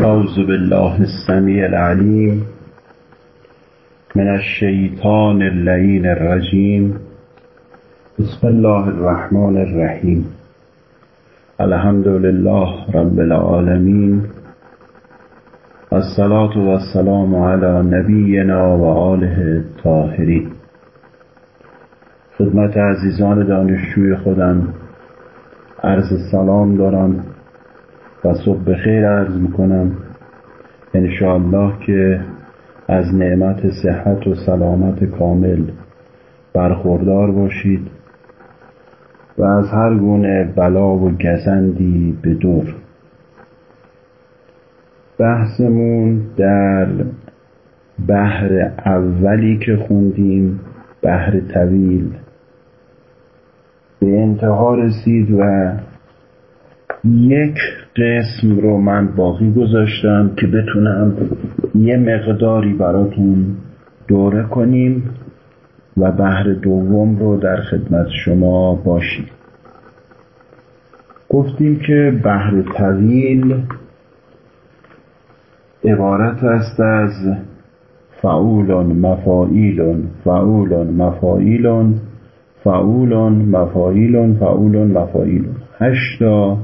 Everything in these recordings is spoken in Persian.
أعوذ بالله السميع العليم من الشيطان اللعين الرجيم. بسم الله الرحمن الرحيم. الحمد لله رب العالمين. الصلاة والسلام على نبينا و آله الطاهرین خدمت عزیزان دانشجوی خودم عرض سلام دارم. و صبح خیر عرض می‌کنم. انشاءالله که از نعمت صحت و سلامت کامل برخوردار باشید و از هر گونه بلا و گزندی به دور. بحثمون در بحر اولی که خوندیم بحر طویل. به انتها رسید و یک قسم رو من باقی گذاشتم که بتونم یه مقداری براتون دوره کنیم و بحر دوم رو در خدمت شما باشیم. گفتیم که بحر طویل عبارت است از فعول مفاعیل فعول مفاعیل فعول مفاعیل فعول مفاعیل. هشتا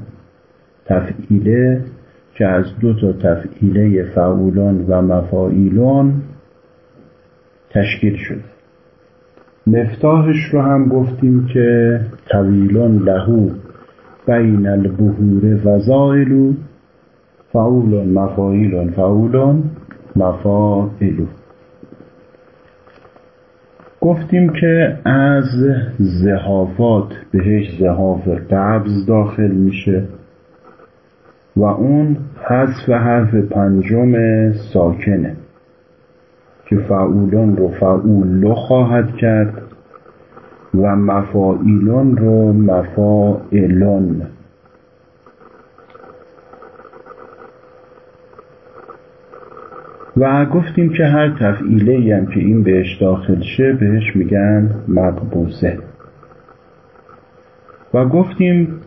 تفعیله که از دو تا تفعیله فعولان و مفاعیلان تشکیل شده مفتاحش رو هم گفتیم که طویلان لهو بین البهور وزائلو فعولان مفاعیلان فعولان مفاعلو گفتیم که از زهافات بهش زهاف قبض داخل میشه. و اون حذف حرف پنجم ساکنه که فعولان رو فعولو خواهد کرد و مفاعیلون رو مفاعلون. و گفتیم که هر تفعیله هم که این بهش داخل شه بهش میگن مقبوزه و گفتیم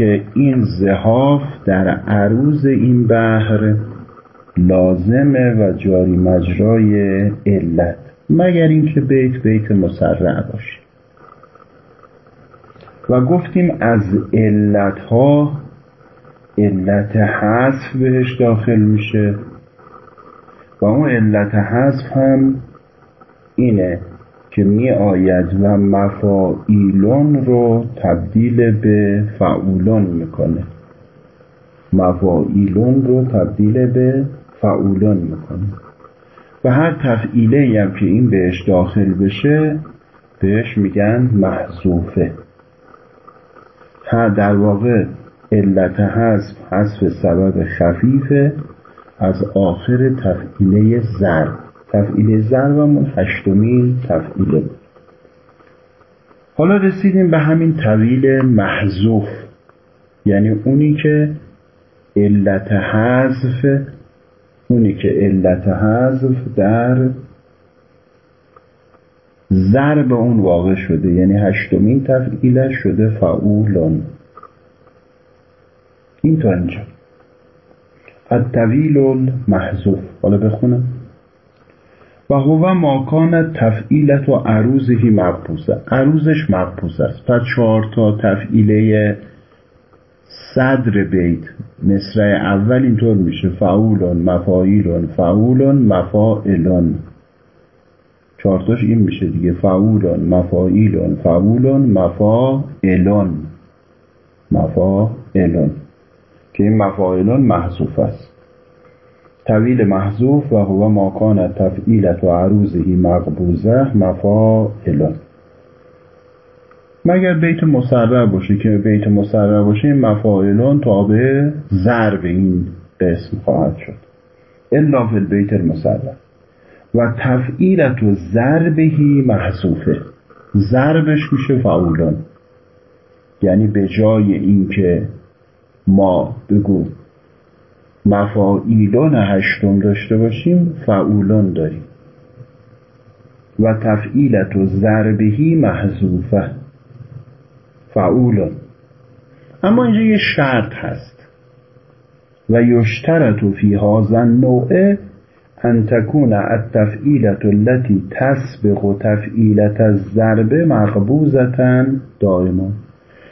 که این زهاف در عروض این بحر لازمه و جاری مجرای علت مگر اینکه بیت بیت مسرع باشه. و گفتیم از علت ها علت حذف بهش داخل میشه. و اون علت حذف هم اینه که می آید و مفاعیلون رو تبدیل به فعولون می‌کنه. مفاعیلون رو تبدیل به فعولون می‌کنه. و هر تفعیله هم که این بهش داخل بشه بهش میگن محذوفه. ها در واقع علت حذف حذف سبب خفیفه از آخر تفعیله ضرب. تفعیل ضربمون هشتمین تفعیله بود حالا رسیدیم به همین طویل محذوف. یعنی اونی که علت حذف اونی که علت حذف در ضرب اون واقع شده. یعنی هشتمین تفعیله شده فعولون این تا اینجا. الطویل المحذوف. حالا بخونم. و هو ماکان تفعیلت و عروضهی مقبوزه عروضش مقبوزه است. پس چهار تا تفعیله صدر بیت مصرع اول اینطور میشه. فعولون مفاعیلون فعولون مفاعلون. چهارتاش این میشه دیگه. فعولون مفاعیلون فعولون مفاعلون. مفاعلون. که این مفاعلون محذوف است. طویل محذوف و هو ما کان تفعیلت و عروضهی مقبوزه مفاعلون مگر بیت مسرع باشه که بیت مسرع باشه مفاعلون تابع ضرب این قسم خواهد شد. الا فی البیت المسرع و تفعیلت و ضربهی محذوفه. ضربش میشه فعولون یعنی به جای اینکه ما بگو مفاعیلون هشتم داشته باشیم فعولون داریم. و تفعیلت و ضربهی محذوفه. فعولون اما اینجا یه شرط هست. و یشترط فی هذا النوع ان تکون التفعیلت التي تسبق تفعیلت الضرب مقبوزتا دائما.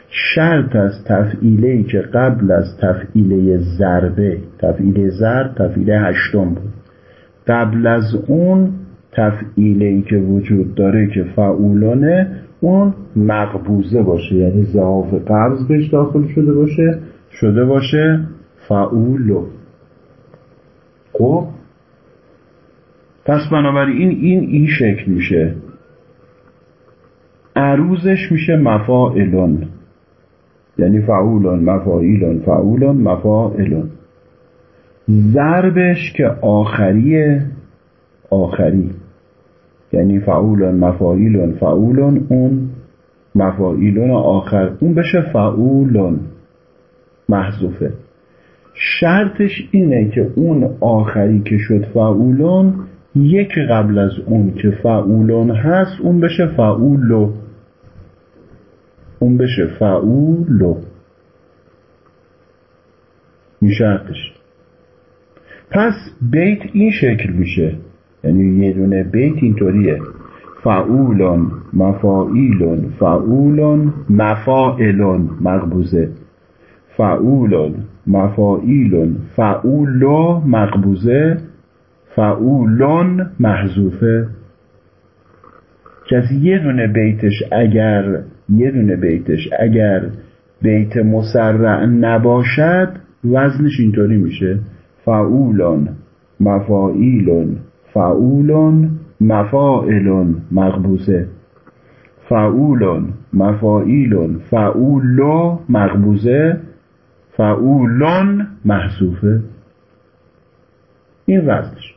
شرط از تفعیله که قبل از تفعیله ضربه تفعیله ضرب تفعیله هشتم بود. قبل از اون تفعیله که وجود داره که فعولانه اون مقبوزه باشه یعنی زعاف قبض بهش داخل شده باشه شده باشه فعولو. خب؟ پس بنابراین این این شکل میشه. عروزش میشه مفاعلون. یعنی فعولون مفاعیلون فعولون مفاعلون ضربش که آخریه آخری. یعنی فعولون مفاعیلون فعولون اون مفاعیلون آخر. اون بشه فعولون محذوفه. شرطش اینه که اون آخری که شد فعولون یک قبل از اون که فعولون هست اون بشه فعولو. اون بشه فعولو این شرطش پس بیت این شکل میشه. یعنی یه دونه بیت اینطوریه. فعولون مفاعیلون فعولون مفاعلون مقبوزه فعولون مفاعیلون فعولو مقبوزه فعولون محذوفه. کسی یه دونه بیتش اگر یه دونه بیتش اگر بیت مسرع نباشد وزنش اینطوری میشه. فعولون مفاعیلون فعولون مفاعلون مقبوزه فعولون مفاعیلون فعولو مقبوزه فعولون محذوفه. این وزنش.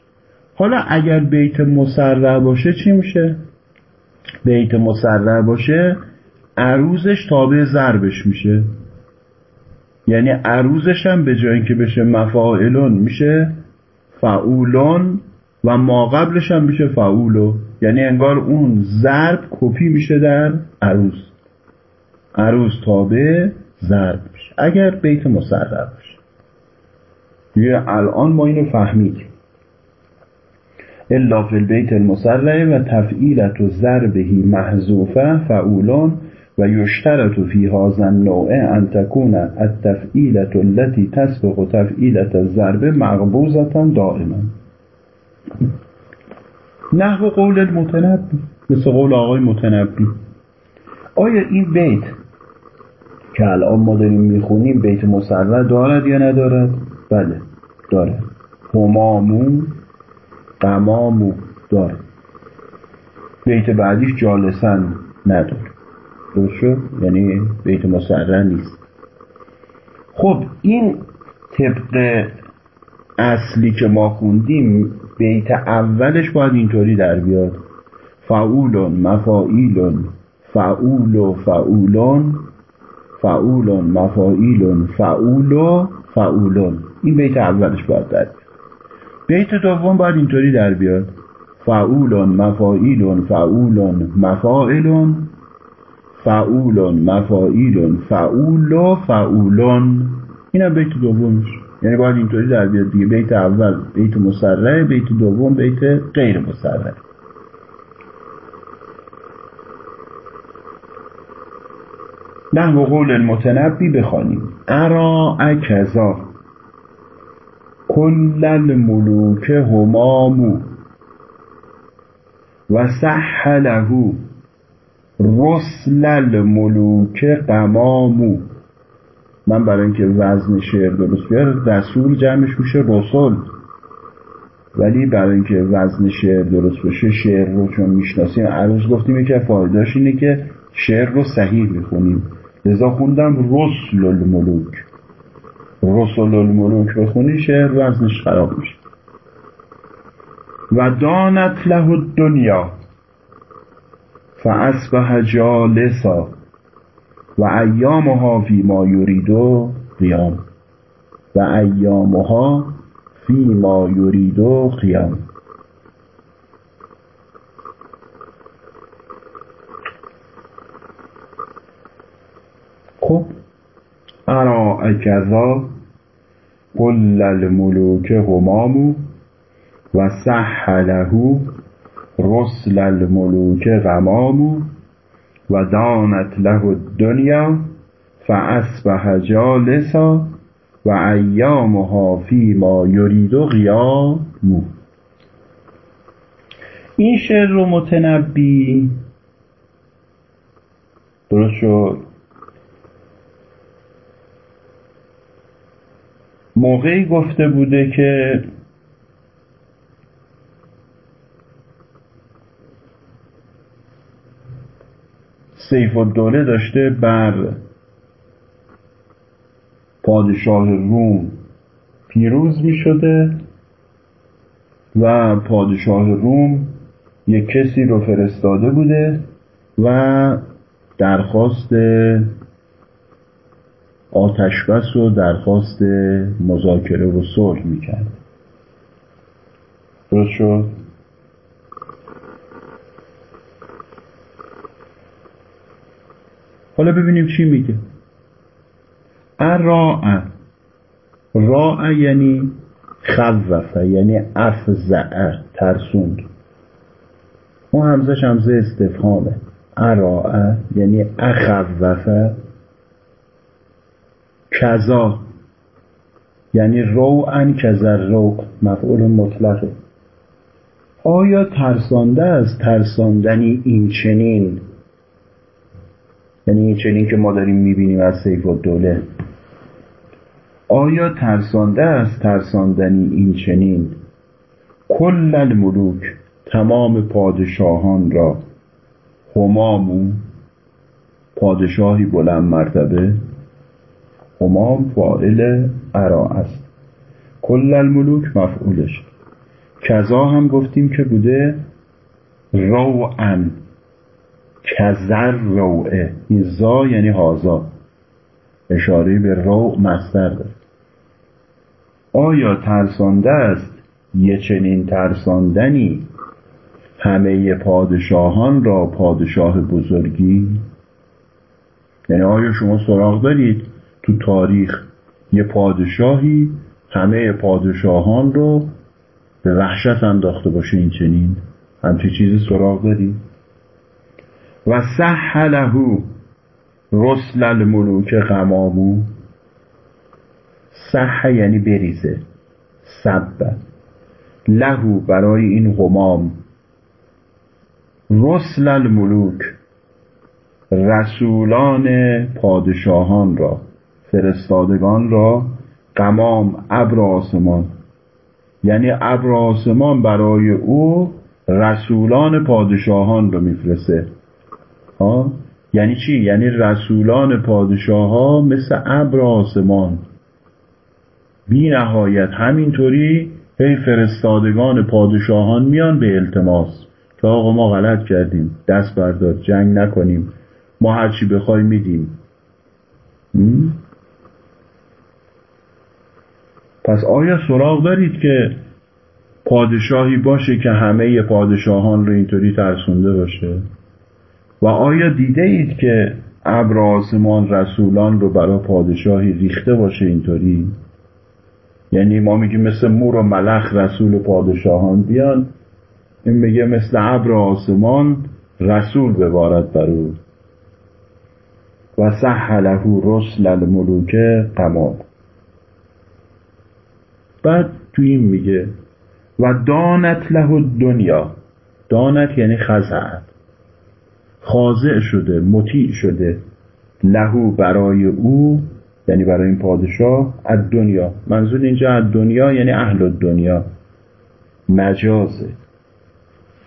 حالا اگر بیت مسرع باشه چی میشه؟ بیت مسرع باشه عروزش تابع ضربش میشه. یعنی عروزش هم به جای اینکه بشه مفاعلون میشه فعولون و ما قبلش هم میشه فعولو. یعنی انگار اون ضرب کپی میشه در عروز. عروز تابع ضرب میشه. اگر بیت مسرع باشه دیگه الان ما اینو فهمیدیم الا فی البیت المسرع و تفعیلت و ضربهی محذوفه فعولان و یشترط فی هذا النوع ان تكون التفعیلت التي تسبق تفعیلت الضرب مقبوزتا دائما. نحو قول المتنبی مثل قول آقای متنبی. آیا این بیت که الان ما داریم می‌خونیم بیت مسرع دارد یا ندارد؟ بله داره همامو قمامو داره بیت بعدیش جالسن نداره شد یعنی بیت مسرع نیست. خب این طبق اصلی که ما خوندیم بیت اولش باید اینطوری در بیاد. فعولون مفاعیلون فعول و فعولون فعولون مفاعیلون فعول و فعولون. این بیت اولش باید در بیاد. بیت دوم باید اینطوری در بیاد. فعولون مفاعیلون فعولون مفاعلون. فعولون مفاعیلون فعول و فعولون. اینم بیت دومش یعنی باید اینطوری در بیاد دیگه. بیت اول بیت مسرع بیت دوم بیت غیر مسرع. نحو قول المتنبی بخوانیم. ارا کذا کل الملوک همامو و صح له رسل الملوک قمامو من برای اینکه وزن شعر درست بیاد رسول جمعش میشه رسول ولی برای اینکه وزن شعر درست بشه شعر رو چون می‌شناسیم عروض گفتیم که فایدهش اینه که شعر رو صحیح می‌خونیم لذا خوندم رسل الملوک. رسل الملوک بخونی شعر وزنش خراب میشه. و دانت له الدنیا. فاصبح جالسا و ایامها فی ما یریدو قیام و ایامها فی ما یریدو قیام. خب ارا کذا کل الملوک همامو و سحله رسل الملوک غمامو و دانت له الدنیا فاصبح جالسا و ایامها فی ما یرید و قیامو این شعر رو متنبی درست شد. موقعی گفته بوده که سیف الدوله داشته بر پادشاه روم پیروز می شده و پادشاه روم یک کسی رو فرستاده بوده و درخواست آتشبس و درخواست مذاکره و صلح می‌کرد درست شد؟ حالا ببینیم چی میگه. اراع راع یعنی خوفه یعنی افزعه ترسوند. اون همزش همزه استفهامه. اراعه یعنی اخوفه کذا یعنی رو ان کذر رو مفعول مطلقه. آیا ترسانده از ترساندنی این چنین؟ یعنی چنین که ما داریم می‌بینیم از سیف و دوله آیا ترسانده از ترساندنی این چنین؟ کل الملوک تمام پادشاهان را همامو پادشاهی بلند مرتبه همام فاعل ارا است. کل الملوک مفعولش. کذا هم گفتیم که بوده روعن. کزر روعه. این زا یعنی هازا اشاره به رو مستر داره. آیا ترسانده است؟ یه چنین ترساندنی. همه پادشاهان را پادشاه بزرگی. یعنی آیا شما سراغ دارید؟ تو تاریخ یه پادشاهی همه پادشاهان رو به وحشت انداخته باشه این چنین. همچی چیزی سراغ دارید؟ و سحله رسل الملوک غمامو سح یعنی بریزه. سب. لهو برای این غمام. رسل الملوک. رسولان پادشاهان را فرستادگان را قمام ابر آسمان. یعنی ابر آسمان برای او رسولان پادشاهان را میفرسته. یعنی چی؟ یعنی رسولان پادشاه ها مثل ابر آسمان. بی نهایت همینطوری هی فرستادگان پادشاهان میان به التماس. که آقا ما غلط کردیم دست بردار جنگ نکنیم. ما هرچی بخوای میدیم. پس آیا سراغ دارید که پادشاهی باشه که همه پادشاهان رو اینطوری ترسونده باشه؟ و آیا دیده اید که ابر آسمان رسولان رو برای پادشاهی ریخته باشه اینطوری؟ یعنی ما میگیم مثل مور و ملخ رسول پادشاهان بیان این میگه مثل ابر آسمان رسول ببارد بر او. و سحله رسل الملوک قمام بعد تو این میگه و دانت له دنیا دانت یعنی خزعت. خاضع شده مطیع شده. لهو برای او یعنی برای این پادشاه از دنیا منظور اینجا از دنیا یعنی اهل دنیا مجازه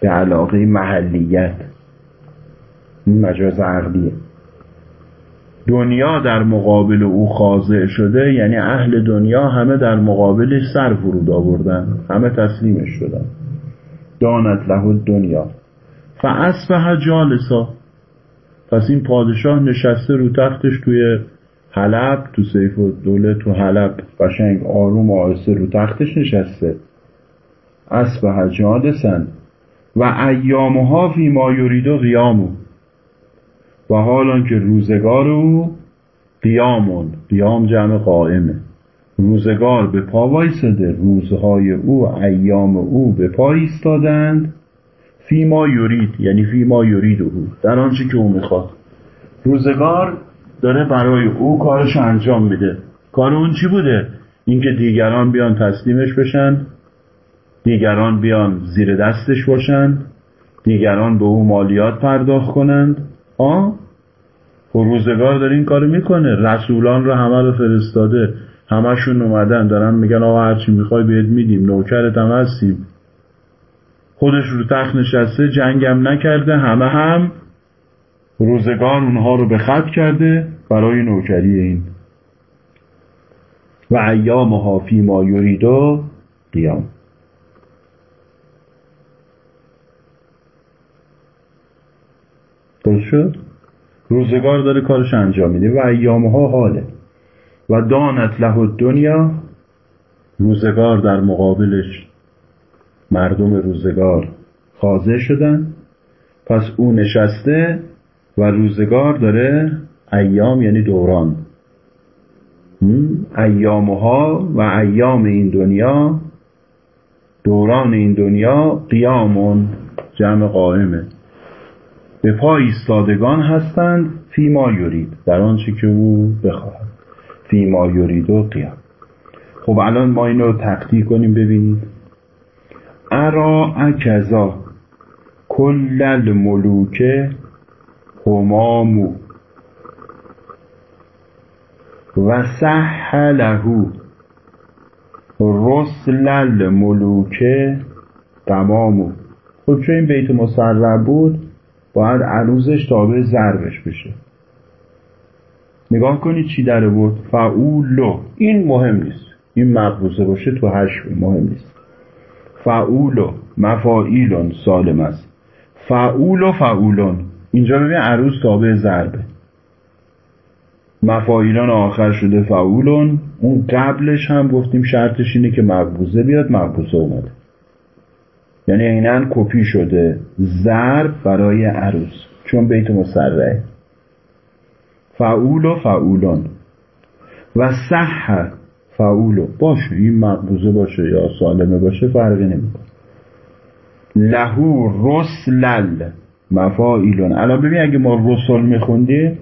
به علاقه محلیت. این مجاز عقلیه. دنیا در مقابل او خاضع شده یعنی اهل دنیا همه در مقابلش سر فرود آوردن همه تسلیمش شدن. دانت له دنیا فاصبح جالسا. پس این پادشاه نشسته رو تختش توی حلب تو سیف و دوله تو حلب. قشنگ آروم آهسته رو تختش نشسته. اصبح جالسن و ایامها فی ما یرید و قیامو و حالان که روزگار او قیامون قیام جمع قائمه. روزگار به پا وایساده. روزهای او ایام او به پا ایستادند. فیما یورید یعنی فیما یورید او در آنچه که او می‌خواد. روزگار داره برای او کارش انجام میده. کار اون چی بوده؟ اینکه دیگران بیان تسلیمش بشن دیگران بیان زیر دستش باشن دیگران به او مالیات پرداخت کنند. آ؟ و خب روزگار داره این کارو می‌کنه. رسولان رو همه رو فرستاده. همشون اومدن دارن میگن آقا هرچی می‌خوای بهت میدیم. نوکرت هم هستیم. خودش رو تخت نشسته جنگم نکرده همه هم روزگار اونها رو به خط کرده برای نوکری این. و ایام ها فی ما یوریدو قیام. درست شد؟ روزگار داره کارش انجام میده. و ایام ها حاله. و دانت له دنیا روزگار در مقابلش مردم روزگار خاضع شدن. پس او نشسته و روزگار داره ایام یعنی دوران. ایامها و ایام این دنیا دوران این دنیا قیامون جمع قائمه. به پای ایستادگان هستند فیما یورید در آنچه که او بخواهد. فیما یورید و قیام. خب الان ما اینو تقدیر کنیم ببینید ارا اکزا کل الملوک همامو و صح له رسل الملوک تمامو. خب چون این بیت مسرب بود باید عروزش تابع ضربش بشه. نگاه کنید چی در بود فعولو. این مهم نیست. این مقبوزه باشه تو هشت مهم نیست. فعولو مفاعیلون سالم است. فعول و فعولون اینجا ببین عروض تابع ضربه. مفاعیلان آخر شده فعولون اون قبلش هم گفتیم شرطش اینه که مقبوزه بیاد مقبوزه اومده. یعنی اینن کپی شده ضرب برای عروس. چون بیت مسرعه. فعول و فعولون و صح فعولو. باشه این مقبوزه باشه یا سالمه باشه فرقی نمی‌کنه. لهو رسلل. مفاعیلون. الان ببین اگه ما رسل میخوندیم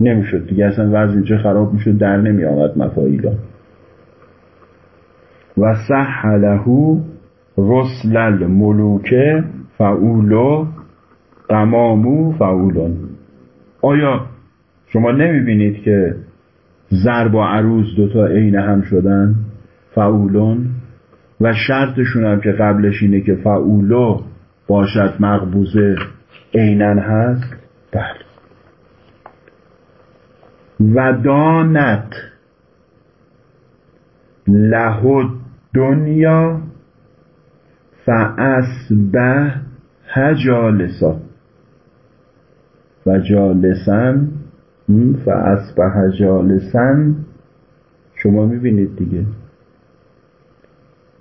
نمی‌شد دیگه. اصلا وضع اینجا خراب می‌شد در نمی آمد مفاعیلون. و صح لهو رسلل. ملوکه فعولو. قمامو فعولون. آیا شما نمی‌بینید که ضرب و عروض دوتا عین هم شدن فعولون و شرطشون هم که قبلش اینه که فعولو باشد مقبوزه عینا هست. بله. و دانت له دنیا فاسبه جالسا و جالسن فاسبه جالسن شما می‌بینید دیگه.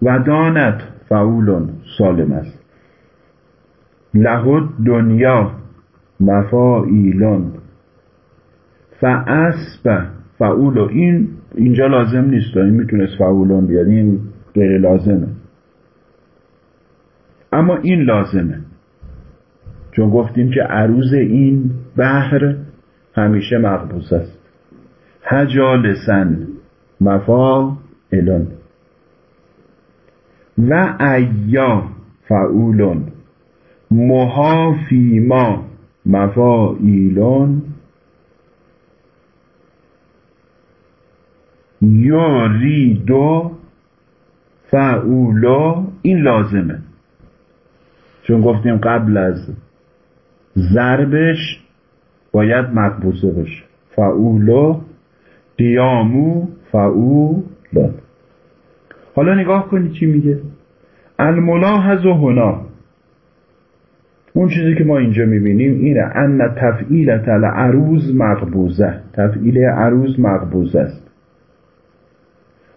و دانت فعولون سالم است. لهد دنیا مفاعیلون فاسب فعول. این اینجا لازم نیست. این می‌تونست فعولون بیاد. این غیر لازمه. اما این لازمه. چون گفتیم که عروض این بحر همیشه مقبوس است. هجالسن مفاعلون و ایا فعولون. محافیما. مفاعیلون یوریدو فعولو. این لازمه. چون گفتیم قبل از ضربش باید مقبوزه باشه فعولو دیامو فعولون حالا نگاه کنید چی میگه. الملاحظ و هنا. اون چیزی که ما اینجا می‌بینیم اینه. ان تفعیلت العروض مقبوزه تفعیل عروض مقبوزه است.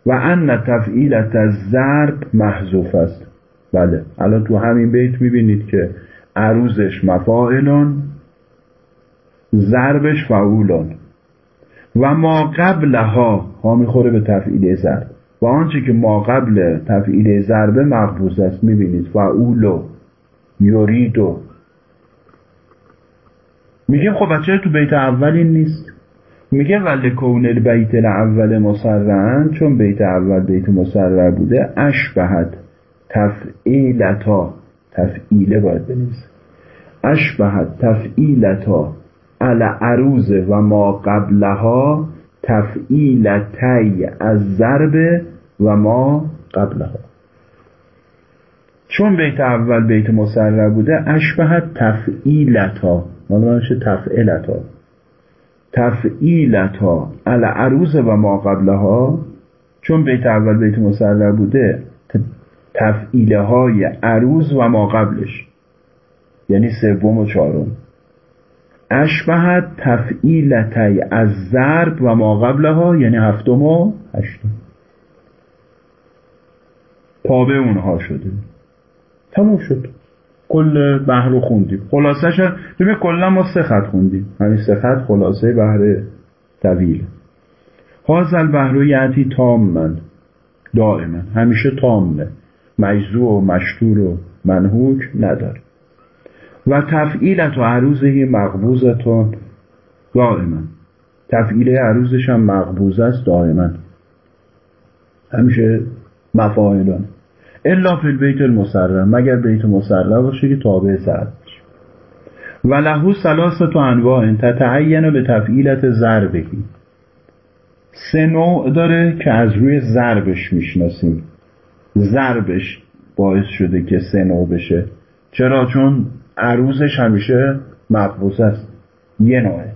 و ان تفعیلت ضرب محذوف است. بله. الان تو همین بیت می‌بینید که عروضش مفاعلون ضربش فعولون و ما قبلها ها می‌خوره به تفعیل ضرب. و آنچه که ما قبل تفعیل ضربه مقبوض است می‌بینید. فعولو یوریدو میگیم خب بچه تو بیت اول این نیست؟ میگه ولی کون البیت الاول مسرعن چون بیت اول بیت مسرع بوده اشبهت تفعیلتا. تفعیله باید بنویسه. اشبهت تفعیلتا. ال عروض و ما قبلها تفعیلتی از ضرب و ما قبلها. چون بیت اول بیت مسرع بوده اشبهت تفعیلتا. میشه تفعیلتا تفعیلتا ال عروض و ما قبلها. چون بیت اول بیت مسرع بوده تفعیله های عروض و ما قبلش. یعنی سوم و چهارم. اشبهت تفعیلتی از ضرب و ما قبلها یعنی هفتم و هشتم. تابع اونها شده. تموم شد. کل بحر رو خوندیم. خلاصش ببین کلا ما سه خط خوندیم. همین سه خط خلاصه بحر طویل. هاز البحر یعتی تامن دائما. همیشه تامه. مجزوع و مشتور و منهوک نداره. و تفعیلت و عروضهی مقبوزتون دائما. تفعیل عروضش هم مقبوز است دائما. همیشه مفاعلان. الا فی البیت المسرر مگر بیت مسرر باشه که تابع زرد و لهو سلاست و انواع. تتعین به تفعیلت ضربهی سه نوع داره که از روی ضربش می‌شناسیم. ضربش باعث شده که سه نوع بشه. چرا؟ چون عروضش همیشه مقبوس است. یه نوعه.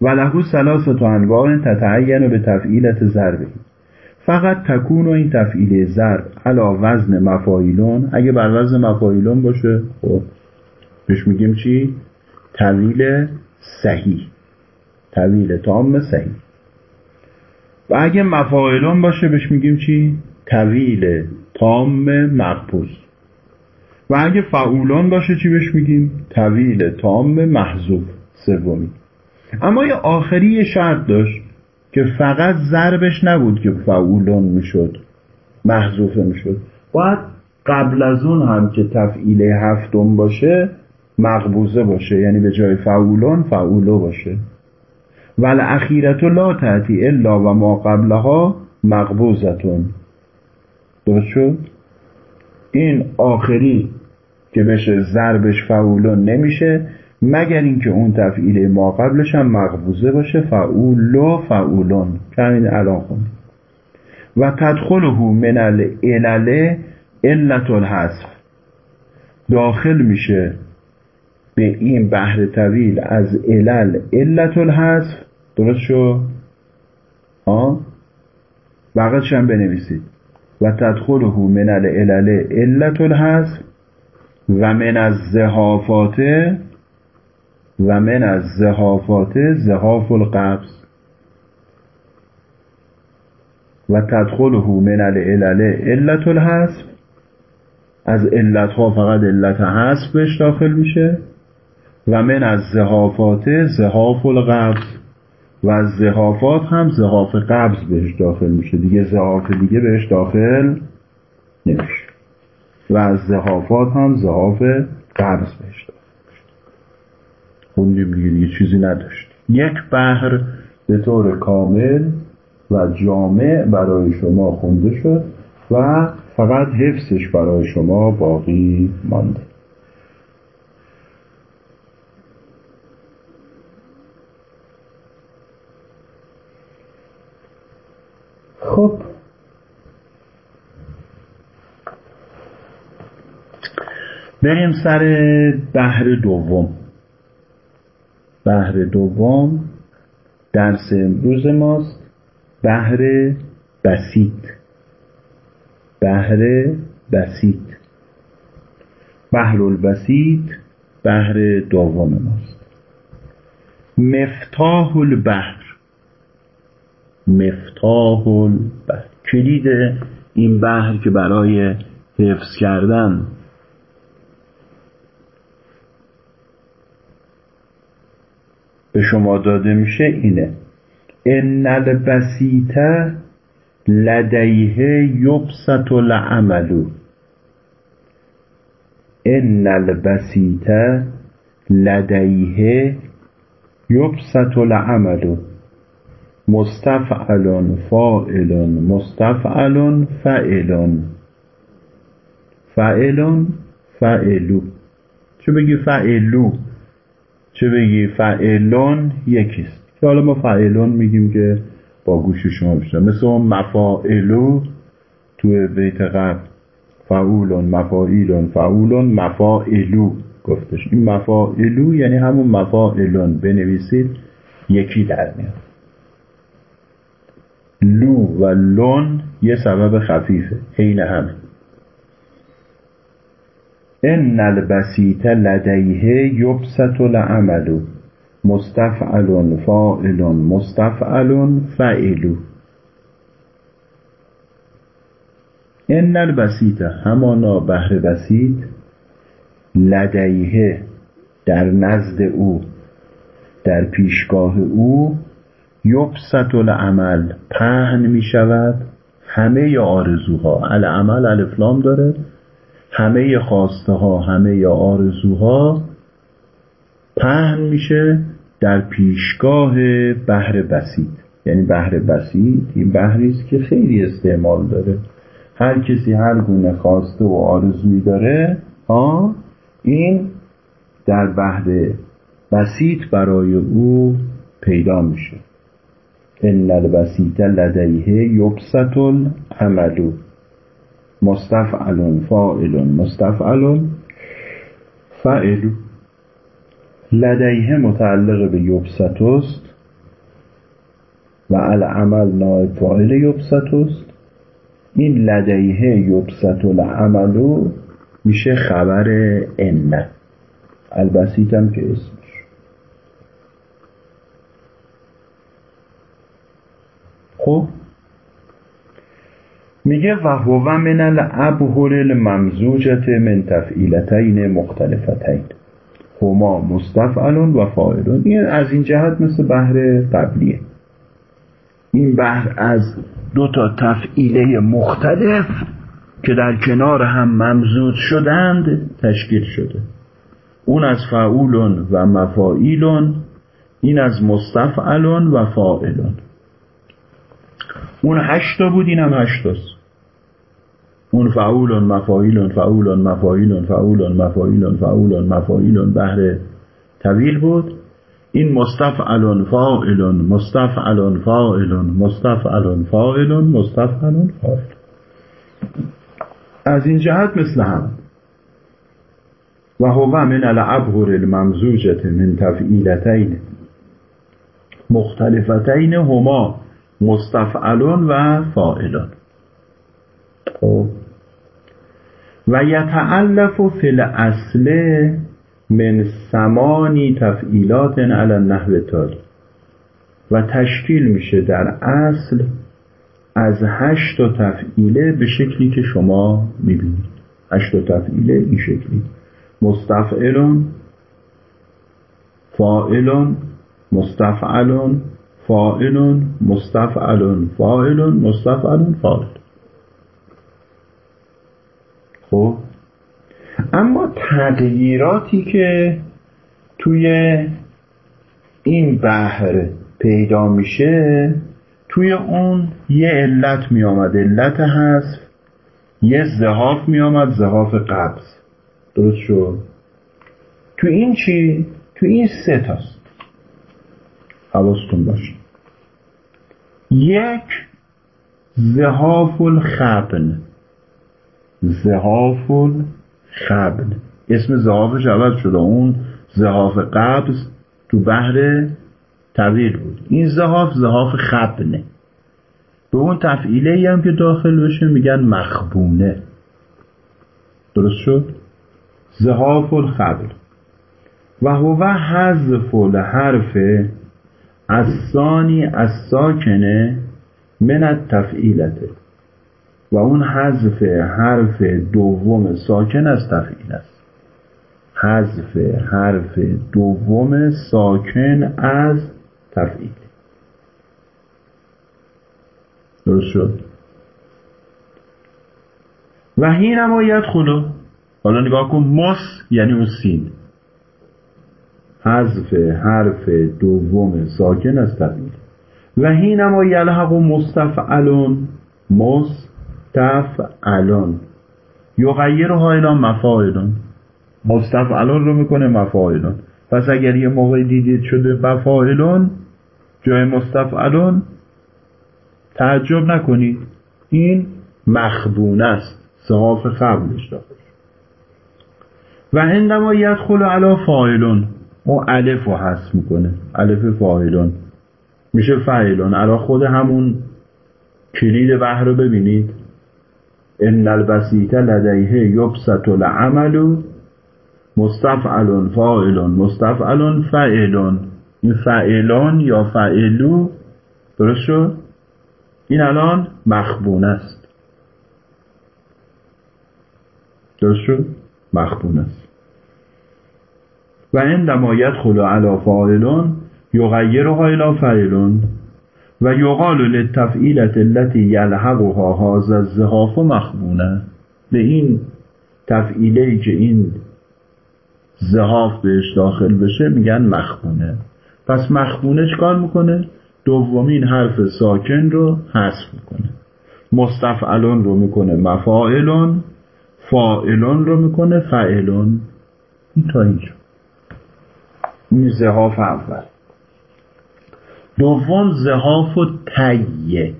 و لهو سلاست و انواع تتعین به تفعیلت ضربهی فقط تکون و این تفعیل ضرب علا وزن مفایلون اگه بر وزن مفایلون باشه خب بهش میگیم چی؟ طویل صحیح. طویل تام صحیح. و اگه مفایلون باشه بهش میگیم چی؟ طویل تام مقبوز و اگه فعولان باشه چی بهش میگیم؟ طویل تام محذوف سومی. اما یه آخری شرط داشت که فقط ضربش نبود که فعولون می‌شد محذوفه می‌شد. باید قبل از اون هم که تفعیل هفتم باشه مقبوزه باشه. یعنی به جای فعولون فعولو باشه. ول اخیرت لا تأتی الا و ما قبلها مقبوزتون درست شد؟ این آخری که بشه ضربش فعولون نمیشه مگر اینکه اون تفعیل ما قبلش هم مقبوزه باشه فعول فعولون. که همین الان خوندیم و تدخله من العلل علت الحذف. داخل میشه به این بحر طویل از علل علت الحذف. درست شو؟ ها بقیدش هم بنویسید. و تدخله من العلل علت الحذف. و من از زهافاته و من از زهافات زهاف القبض. و تدخله من العلل علت الحسب. از علت ها فقط علت حسب بهش داخل میشه. و من از زهافات زهاف القبض. و از زهافات هم زهاف قبض بهش داخل میشه. دیگه زهاف دیگه بهش داخل نمیشه. و از زهافات هم زهاف قبض بهش خوندیم دیگه دیگه چیزی نداشت یک بحر به طور کامل و جامع برای شما خونده شد و فقط حفظش برای شما باقی مانده. خب بریم سر بحر دوم. بحر دوم درس امروز ماست. بحر بسیط. بحر بسیط. بحر البسیط بحر دوم ماست. مفتاح البحر مفتاح البحر کلید این بحر که برای حفظ کردن به شما داده میشه اینه. ان البسیط لدیه یبسط العمل. ان البسیط لدیه یبسط العمل. مستفعل فاعل. مستفعل فعل فعل فعلو چه بگی فعلو چه بگی؟ فعلون یکیست. که حالا ما فعلون میگیم که با گوش شما بیشتر. مثل اون مفاعلو توی بیت قبل. فعولون مفاعیلون فعولون مفاعلو گفتش. این مفاعلو یعنی همون مفاعلون. بنویسید یکی در میاد. لو و لون یه سبب خفیفه. عین همه. ان البسیط لدیه یبسط العمل. مستفعل فاعل مستفعل فعلو ان البسیط همانا بهر بسیط لدیه در نزد او. در پیشگاه او یبسط العمل پهن می شود همه آرزوها العمل الفلام داره. همه خواسته ها همه آرزوها پهن میشه در پیشگاه بحر بسید یعنی بحر بسید این بحری است که خیلی استعمال داره. هر کسی هر گونه خواسته و آرزویی داره ها این در بحر بسیط برای او پیدا میشه. ان البسیط لدیه یبسط العمل. مستفعل فاعل مستفعل فعل لدیه متعلق به یبسط است و العمل نائب فاعل یبسط است این لدیه یبسط العمل میشه خبر ان. البسیط هم که اسمش. خب؟ میگه و هو من الابهر الممزوجت من تفعیلتین مختلفتین. هما مستفعلون و فاعلون. این از این جهت مثل بحر قبلیه. این بحر از دو تا تفعیله مختلف که در کنار هم ممزود شدند تشکیل شده. اون از فعولون و مفاعیلون این از مستفعلون و فاعلون. اون هشتا بود اینم هشتاست اون فعولون مفاعیلون فعولون مفاعیلون فعولون مفاعیلون فعولون مفاعیلون. بهر طویل بود. این مستفعلون فاعلون مستفعلون فاعلون مستفعلون فاعلون مستفعلون فاعل از این جهت مثل هم. و هو من الابهر الممزوجة من تفعیلتین. مختلفتین هما مستفعلون و فاعلون. خب. و یتعلف فی الاصل من سمانی تفعیلات علی النحو تالی. و تشکیل میشه در اصل از هشت تا تفعیله به شکلی که شما می‌بینید. هشت تا تفعیله این شکلی. مستفعلون فاعلون مستفعلون فاعلون مستفعلون فاعلون مستفعلون فاعل. خب؟ اما تغییراتی که توی این بحر پیدا میشه توی اون یه علت میامد علت حذف یه زهاف میامد زهاف قبض. درست شد؟ تو این چی؟ تو این سه تاست. حواستون باشه. یک زهاف الخبن. زهاف الخبن اسم زهافش عوض شده. اون زهاف قبض تو بحر طویل بود. این زهاف زهاف خبنه. به اون تفعیله ای هم که داخل بشه میگن مخبونه. درست شد؟ زهاف الخبن و هو حذف الحرف از ثانی از ساکنه من تفعیلته و اون حذف حرف دوم ساکن از تفعیل است. حذف حرف دوم ساکن از تفعیل. درست شد؟ و هم خلو حالا نگاه کن مس یعنی اون سین. حذف حرف دوم ساکن از تفعیل. و هینما یلحق مستفعلون. مستفعلون یغیرها الى مفاعلون. مستفعلون رو می‌کنه مفاعلون. پس اگر یه موقع دیدید شده مفاعلون جای مستفعلون تعجب نکنید. این مخبون است. صحاف قبلش داخل. و عندما یدخل علا فاعلون او الف رو حس می‌کنه. الف فاعلون. میشه فعلون الان خود همون کلید بحر رو ببینید. ان البسیط لدیه یبسط العمل مستفعلون فاعلون مستفعلون فعلون این فعلون یا فعلو درست شد این الان مخبون است. درست شد مخبون است. و عندما یدخل علی فاعلون یغیرها الى فعلون و یقال للتفعیلت التي یلحقها هذا الزهاف مخبونه به این تفعیله که این زهاف بهش داخل بشه میگن مخبونه. پس مخبونه چکار می‌کنه؟ دومین حرف ساکن رو حذف می‌کنه. مستفعلون رو می‌کنه مفاعلون فاعلون رو می‌کنه فعلون این تا اینجا. این زهاف اول. دوم زهاف و تیه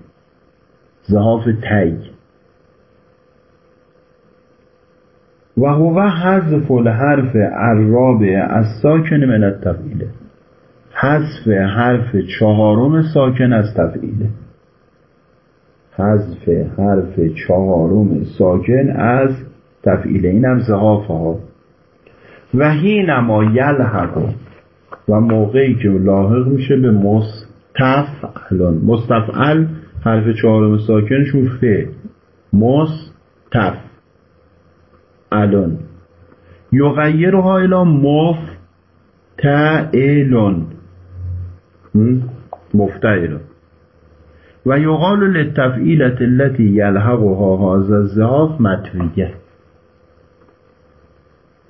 زهاف تی و هو حذف الحرف الرابع از ساکن من التفعیله حذف حرف چهارم ساکن از تفعیله حذف حرف چهارم ساکن از تفعیله اینم زهاف ها و هینما یلحق. و موقعی که لاحق میشه به مستفعلان مستفعل حرف چهارم ساکنشون ف. مستف الان یغیرها الى مفتعلون. مفتعلون و یقال للتفعیلت التي یلحقها هذا الزهاف متویه.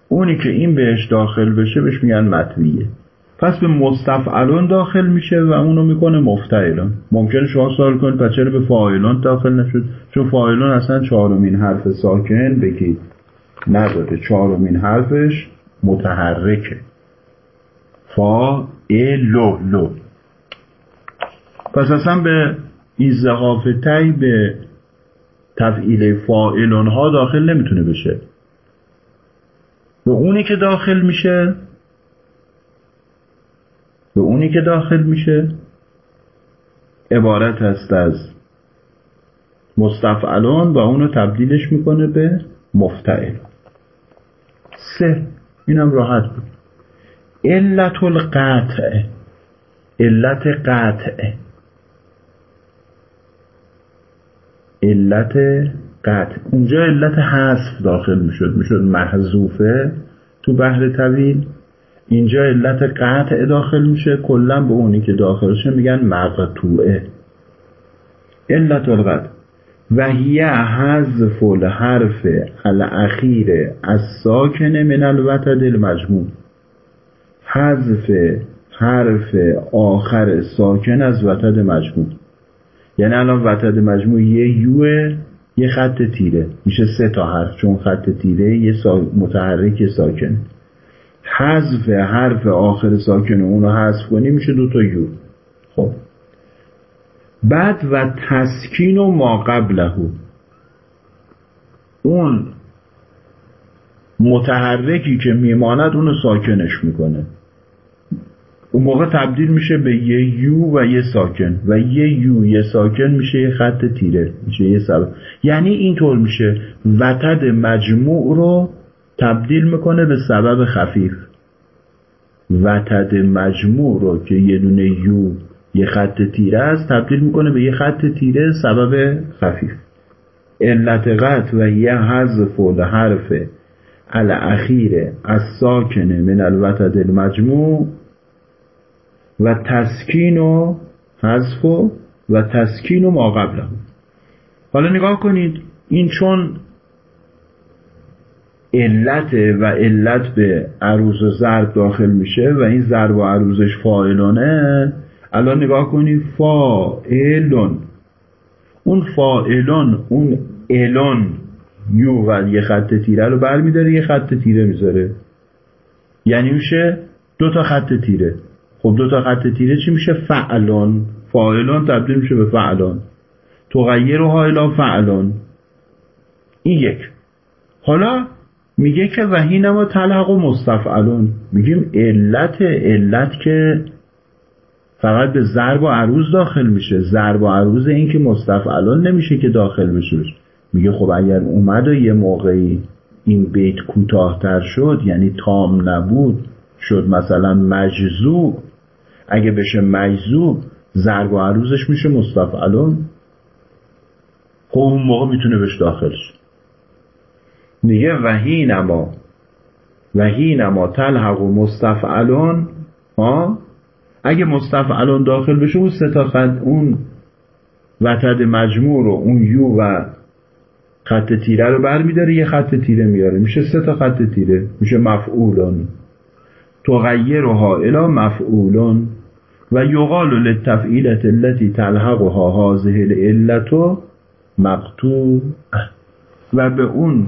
اونی که این بهش داخل بشه بهش میگن متویه. پس به مستفعلون داخل میشه و اونو می‌کنه مفتعلون. ممکنه شما سوال کنید پس چرا به فاعلون داخل نشد؟ چون فاعلون اصلا چهارمین حرف ساکن بگید. نداره چهارمین حرفش متحرکه. فاعلو. لو پس اصلا به ایزهاف تی به تفعیل فاعلون ها داخل نمی‌تونه بشه. و اونی که داخل میشه به اونی که داخل میشه. عبارت هست از مستفعلان و اونو تبدیلش می‌کنه به مفتعل. سه. اینم راحت بود. علت القطع. علت قطع. علت قطع. اونجا علت حذف داخل می‌شد. می‌شد محذوفه تو بحر طویل. اینجا علت قطع داخل میشه کلا به اونی که داخلشه میگن مقطوعه. علت القطع و هی حذف الحرف الاخیر از ساکن من الوتد المجموع حذف حرف آخر ساکن از وتد مجموع یعنی الان وتد مجموع یه یوه یه خط تیره. میشه سه تا حرف چون خط تیره یه سا... متحرک ساکن. حذف حرف آخر ساکن اون رو حذف کنی میشه دو تا یو. خب. بعد و تسکین و ما قبله اون متحرکی که میماند اونو ساکنش می‌کنه. اون موقع تبدیل میشه به یه یو و یه ساکن. و یه یو یه ساکن میشه یه خط تیره. میشه یه سبب. یعنی اینطور میشه. وتد مجموع رو تبدیل می‌کنه به سبب خفیف. وتد مجموع رو که یه دونه یو یه خط تیره است تبدیل می‌کنه به یه خط تیره سبب خفیف. علت قط و یه حذف حرف الاخیر از ساکنه من الوتد المجموع و تسکین و حذف و تسکین و ما قبله حالا نگاه کنید این چون علت و علت به عروض و ضرب داخل میشه و این ضرب و عروضش فاعلانه. الان نگاه کنید فاعلون. اون فاعلون اون الون یو و یه خط تیره رو برمیداره یه خط تیره می‌ذاره. یعنی میشه دو تا خط تیره. خب دو تا خط تیره چی میشه؟ فعلان فاعلان تبدیل میشه به فعلان. تغییر و حائلا فعلان. این یک. حالا میگه که وحی نما تلحق و مستفعلون. میگیم علت علت که فقط به ضرب و عروض داخل میشه. ضرب و عروض این که مستفعلون نمیشه که داخل بشه. میگه خب اگر اومد و یه موقعی این بیت کوتاهتر شد یعنی تام نبود شد مثلا مجزوع. اگه بشه مجزوع ضرب و عروضش میشه مستفعلون. خب اون موقع می‌تونه بهش داخل شد میگه وحی نما وحی نما تلحق و مستفعلون. ها؟ اگه مستفعلون داخل بشه اون سه اون وتد مجموع رو اون یو و خط تیره رو برمیداره یه خط تیره میاره. میشه سه تا خط تیره. میشه مفعولون. تغیر و حائلا مفعولون. و یقال للتفعیلت التي تلحقها هذه العلت مقتوع و به اون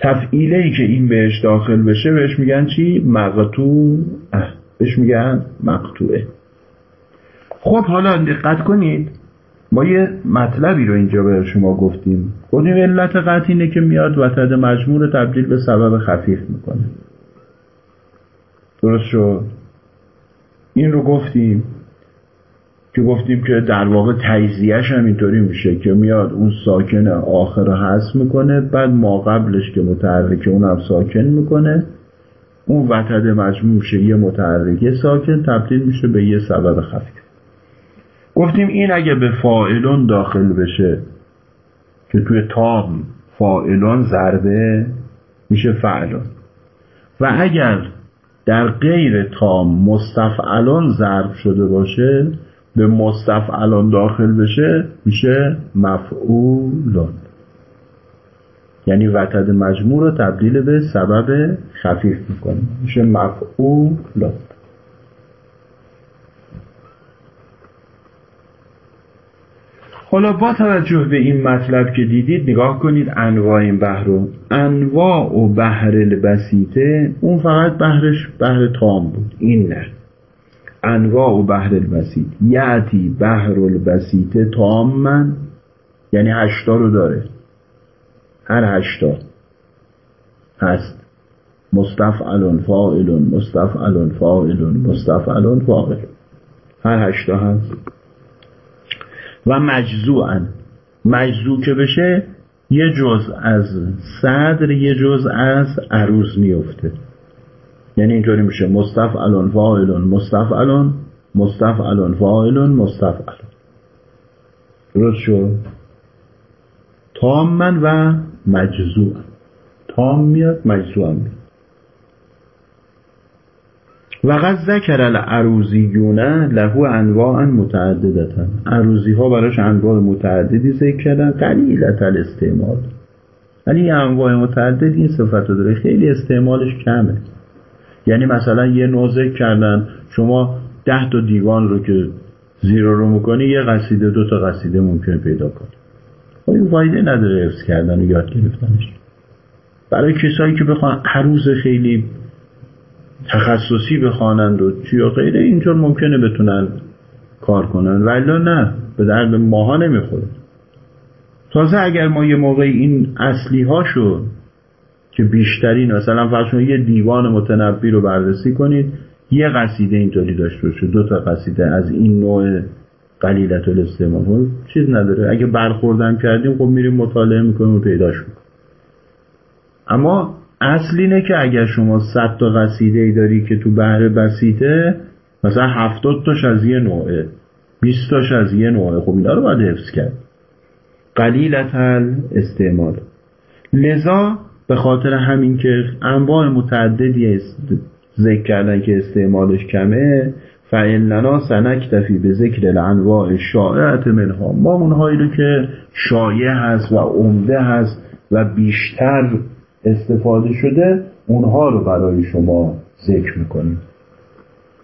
تفعیله که این بهش داخل بشه بهش میگن چی؟ مقتوع بهش میگن مقتوعه خب حالا دقت کنید. ما یه مطلبی رو اینجا به شما گفتیم. گفتیم علت قطع اینه که میاد وتد مجموع رو تبدیل به سبب خفیف می‌کنه. درست شد؟ این رو گفتیم. که گفتیم که در واقع تجزیهش هم اینطوری میشه که میاد اون ساکن آخر رو حذف می‌کنه بعد ما قبلش که متحرکه اون هم ساکن می‌کنه اون وتد مجموع میشه یه متحرکه ساکن تبدیل میشه به یه سبب خفیف گفتیم این اگه به فائلون داخل بشه که توی تام فائلون ضربه میشه فعلون و اگر در غیر تام مستفعلون ضرب شده باشه به مستفعلان داخل بشه میشه مفعولون. یعنی وتد مجموع رو تبدیل به سبب خفیف می‌کنه. میشه مفعولون. حالا با توجه به این مطلب که دیدید نگاه کنید انواع این بحر رو. انواع و بحر البسیطه اون فقط بحرش بحر تام بود. این نه. انواع بحر البسیط یعتی بحر البسیطه من یعنی هشتا رو داره. هر هشتا. هست. مستفعلون فاعلون مستفعلون فاعلون مستفعلون فاعلون هر هشتا هست. و مجزوعا. مجزوع که بشه یه جز از صدر یه جز از عروض میفته یعنی اینطوری میشه. مستفعلون فاعلون مستفعلون مستفعلون فاعلون مستفعلون. درست شد؟ تامن و مجزوع تام میاد مجزوع میاد. و قد ذکر العروزیونه له انواع متعددتا. عروزی ها براش انواع متعددی ذکر کردن. قلیلت الاستعمال. ولی انواع متعدد این صفت داره. خیلی استعمالش کمه. یعنی مثلا یه نوع ذکر کردن شما ده تا دیوان رو که زیرو رو می‌کنی یه قصیده دو تا قصیده ممکنه پیدا کنی. خب این فایده نداره حفظ کردن و یاد گرفتنش. برای کسایی که بخوان عروض خیلی تخصصی بخوانند و چی و غیره اینطور ممکنه بتونن کار کنن. ولی نه به درد ماها نمی‌خوره. تازه اگر ما یه موقعی این اصلی هاشو که بیشترین مثلا فرض یه دیوان متنبی رو بررسی کنید یه قصیده اینطوری داشته باشه دو تا قصیده از این نوع قلیلت الاستعمال. خب چیز نداره. اگه برخوردم کردیم خب میریم مطالعه می‌کنیم و پیداش می‌کنیم. اما اصل اینه که اگر شما صد تا قصیده ای داری که تو بحر بسیطه مثلا هفتاد تاش از یه نوعه بیست تاش از یه نوعه خب اینا رو باید حفظ کرد. قلیلت استعمال لذا به خاطر همین که انواع متعددی ذکر کردن که استعمالش کمه فإننا سنکتفی به ذکر الانواع شائعت منها. ما اونهایی رو که شایع هست و عمده هست و بیشتر استفاده شده اونها رو برای شما ذکر می‌کنیم.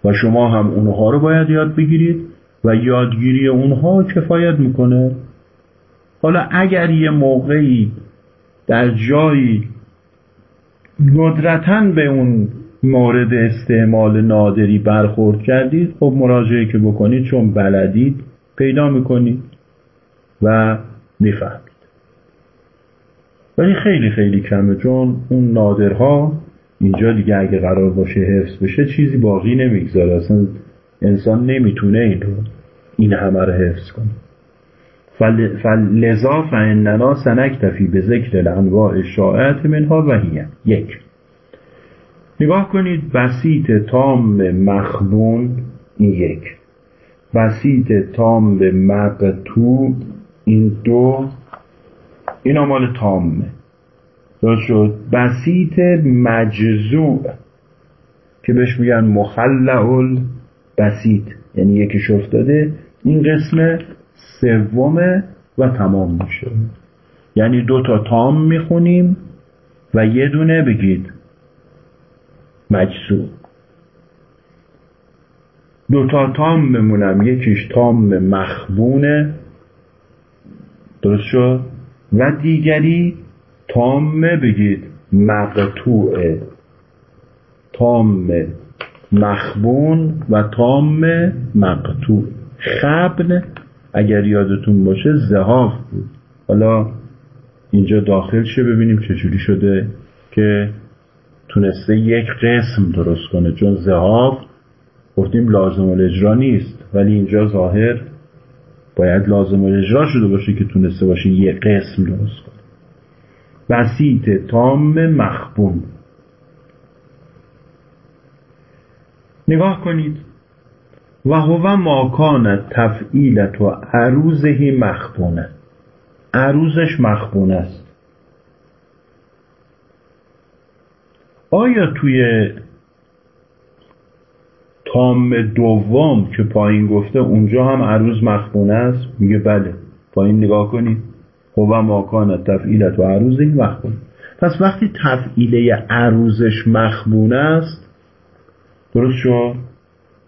و شما هم اونها رو باید یاد بگیرید و یادگیری اونها کفایت می‌کنه. حالا اگر یه موقعی در جایی ندرتا به اون مورد استعمال نادری برخورد کردید خب مراجعه که بکنید چون بلدید پیدا می‌کنید و می‌فهمید. ولی خیلی خیلی کمه چون اون نادرها اینجا دیگه اگه قرار باشه حفظ بشه چیزی باقی نمی‌گذاره. اصلا انسان نمی‌تونه این رو این همه رو حفظ کنه. فلذا فاننا سنکتفی به ذکر الانواع شاعت منها و یک. نگاه کنید بسیط تام مخبون این یک. بسیط تام مقتو این دو. این مال تامه. درست شد؟ بسیط مجزوع که بهش میگن مخلع بسیط. یعنی یکیش افتاده این قسم سومه و تمام میشه. یعنی دو تا تام می‌خونیم و یه دونه بگید. مجزوع دو تا تام بمونم. یکیش تام مخبونه درست شد؟ و دیگری تامه بگید مقتوعه تام مخبون و تام مقتوع خبن اگر یادتون باشه زهاف بود. حالا اینجا داخل شه ببینیم چجوری شده که تونسته یک قسم درست کنه. چون زهاف گفتیم لازم الاجرا نیست ولی اینجا ظاهر باید لازم الاجرا شده باشه که تونسته باشه یک قسم درست کنه. بسیط تام مخبون نگاه کنید. و هو ماکان تفعیلت و عروزهی مخبونه عروزش مخبون است. آیا توی تام دوم که پایین گفته اونجا هم عروض مخبونه است؟ میگه بله. پایین نگاه کنید. هو ماکان تفعیلت و عروزهی مخبون پس وقتی تفعیله عروزش مخبونه است درست شد؟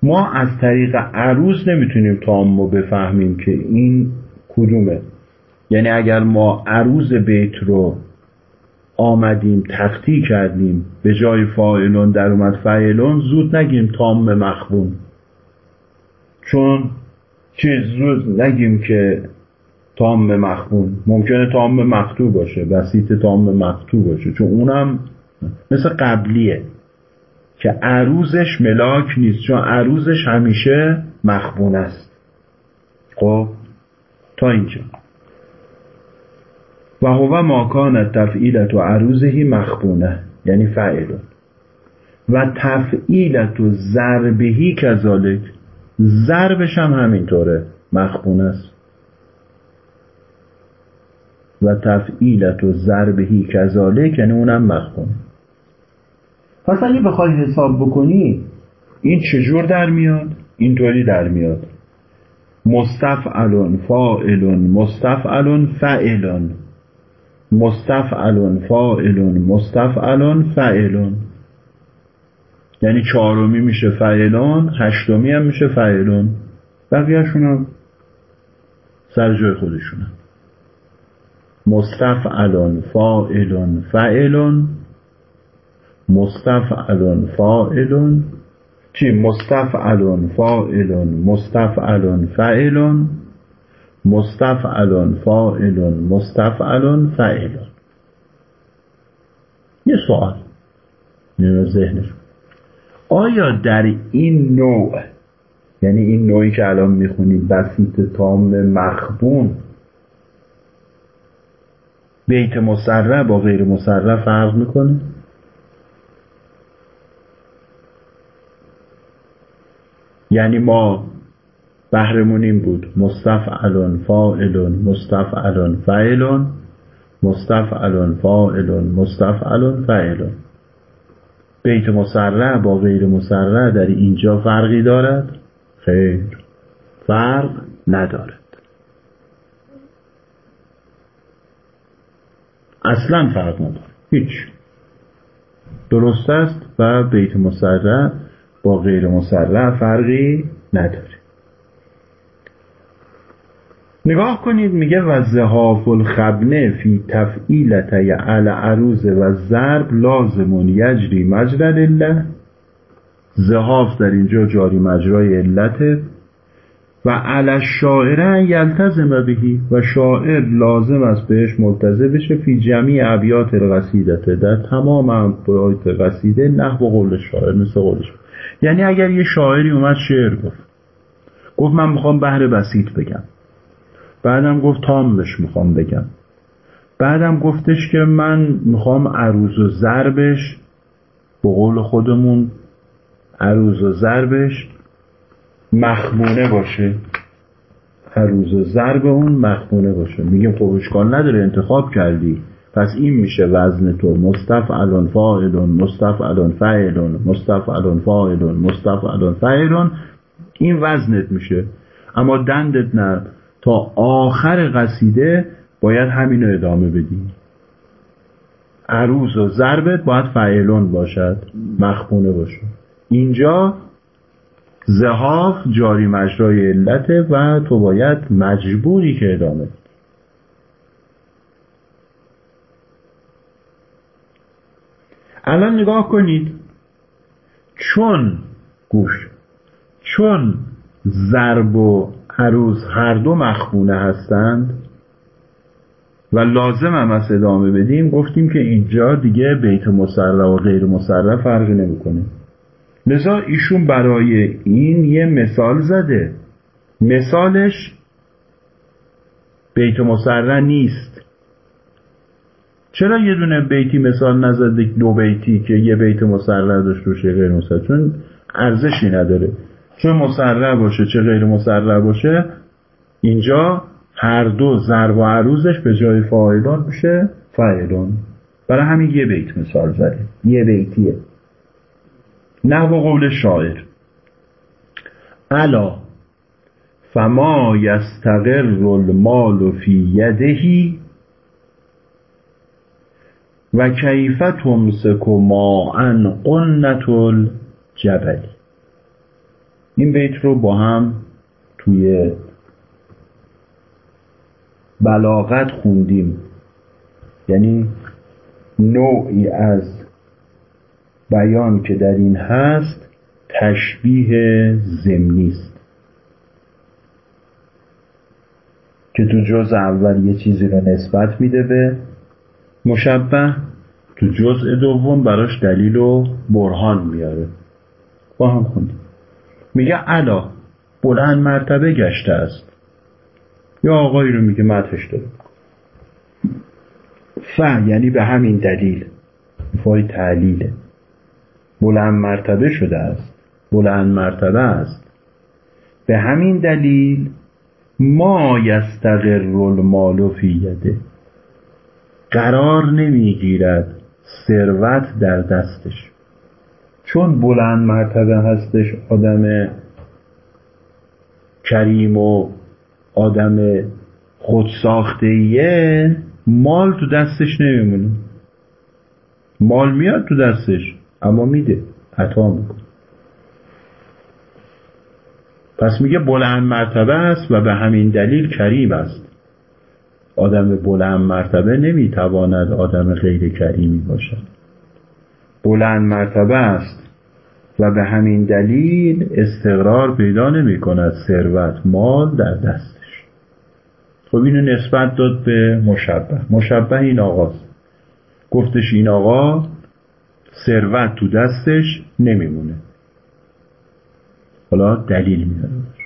ما از طریق عروض نمی‌تونیم تام بفهمیم که این کدومه. یعنی اگر ما عروض بیت رو آمدیم تختی کردیم به جای فاعلون در اومد فعلون زود نگیم تام مخبون. چون چیز زود نگیم که تام مخبون. ممکنه تام مقتو باشه بسیط تام مقتو باشه چون اونم مثل قبلیه. که عروزش ملاک نیست چون عروزش همیشه مخبون است. خب؟ تا اینجا. و هو ماکان تفعیلت و عروزهی مخبونه یعنی فعلون و تفعیلت و ضربهی کذالک ضربش هم همینطوره مخبون است. و تفعیلت و ضربهی کذالک یعنی اونم مخبونه. پس اگه بخوای حساب بکنی این چجور در میاد؟ اینطوری در میاد. مستفعلون فاعلون مستفعلون فعلون مستفعلون فاعلون مستفعلون فعلون یعنی چهارمی میشه فعلون هشتمی هم میشه فعلون بقیهشون هم سر جای خودشونم مستفعلون فاعلون فعلون مستفعلون فاعلون. چی؟ مستفعلون فاعلون مستفعلون فعلون مستفعلون فاعلون مستفعلون فعلون یه سوال نیمه ذهنش. آیا در این نوع یعنی این نوعی که الان می‌خونیم بسیط تام مخبون بیت مسرع با غیر مسرع فرق می‌کنه؟ یعنی ما بهرمون این بود. مستفعلون فاعلون مستفعلون فعلون مستفعلون فاعلون مستفعلون فعلون. بیت مسرع با غیر مسرع در اینجا فرقی دارد؟ خیر. فرق ندارد. اصلا فرق نداره هیچ. درست است و بیت مسرع غیر مسرع فرقی نداره. نگاه کنید میگه و زهاف الخبنه فی تفعیلته عل عروض و ضرب لازمون یجری مجرد الله زهاف در اینجا جاری مجرای علته و علی شاعره یلتزم بهی و شاعر لازم است بهش ملتزم بشه فی جمعی ابیات القصیدته در تمام ابیات قصیده نحو قول شاعر مثل قولش یعنی اگر یه شاعری اومد شعر گفت. گفت من می‌خوام بحر بسیط بگم. بعدم گفت تامش می‌خوام بگم. بعدم گفتش که من می‌خوام عروض و ضربش به قول خودمون عروض و ضربش مخمونه باشه. عروض و ضرب اون مخمونه باشه. میگیم خب اشکال نداره انتخاب کردی. پس این میشه وزن تو مستفعلون فاعلون مستفعلون فاعلون مستفعلون فاعلون مستفعلون فاعلون این وزنت میشه. اما دندت نه. تا آخر قصیده باید همینو ادامه بدی. عروض و ضربت باید فعلون باشد. مخمونه باشه. اینجا زهاف جاری مجرای علته و تو باید مجبوری که ادامه الان نگاه کنید. چون گوش چون ضرب و عروض هر دو مخبونه هستند و لازم هم از ادامه بدیم گفتیم که اینجا دیگه بیت مسرع و غیر مسرع فرقی نمی‌کنه. لذا ایشون برای این یه مثال زده. مثالش بیت مسرع نیست. چرا یه دونه بیتی مثال نزده دو بیتی که یه بیت مسرع داشته باشه غیر مسرع؟ چون ارزشی نداره. چه مسرع باشه چه غیر مسرع باشه اینجا هر دو ضرب و عروضش به جای فاعلون میشه فاعلون برای همین یه بیت مثال زده. یه بیتیه. نحو قول شاعر. الا فما یستقر المال فی یدهی و کیف تمسک ما ان قنت الجبلی این بیت رو با هم توی بلاغت خوندیم. یعنی نوعی از بیان که در این هست تشبیه زمینی است. که تو جز اول یه چیزی رو نسبت میده به مشبه تو جزء دوم براش دلیل و برهان میاره. با هم خوندیم. میگه علا بلند مرتبه گشته است. یا آقایی رو میگه متش داره. ف یعنی به همین دلیل. فای تعلیله بلند مرتبه شده است. بلند مرتبه است. به همین دلیل ما یستقر المال فی یده. قرار نمی‌گیرد ثروت در دستش. چون بلند مرتبه هستش آدم کریم و آدم خودساختهیه مال تو دستش نمیمونه. مال میاد تو دستش اما میده عطا می‌کنه. پس میگه بلند مرتبه است و به همین دلیل کریم است. آدم بلند مرتبه نمی‌تواند آدم غیر کریمی باشد. بلند مرتبه است و به همین دلیل استقرار پیدا نمی کند ثروت مال در دستش. خب اینو نسبت داد به مشبه. مشبه این آقاست گفتش این آقا ثروت تو دستش نمیمونه. حالا دلیل میاره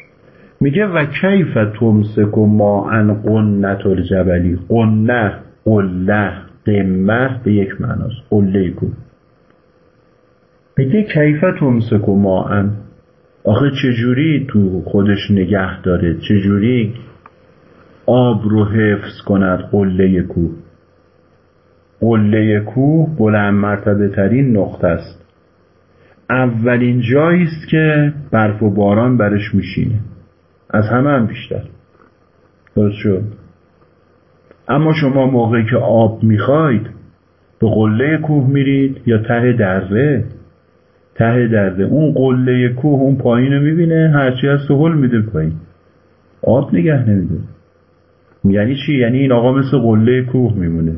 میگه و کیف تمسک و ما ان قنت الجبلی. قنه قله قمه به یک معناست. قله کو میگه کیفت تمسک و ماعن آخه چجوری تو خودش نگه داره؟ چجوری آب رو حفظ کند قله کوه؟ قله کوه بلند مرتبه ترین نقطه است. اولین جایی است که برف و باران برش میشینه. از همه هم بیشتر. درست شد. اما شما موقعی که آب می‌خواید به قله کوه میرید یا ته دره ته دره اون قله کوه اون پایین رو می‌بینه هرچی از سهول میده پایین. آب نگه نمیده. یعنی چی؟ یعنی این آقا مثل قله کوه میمونه.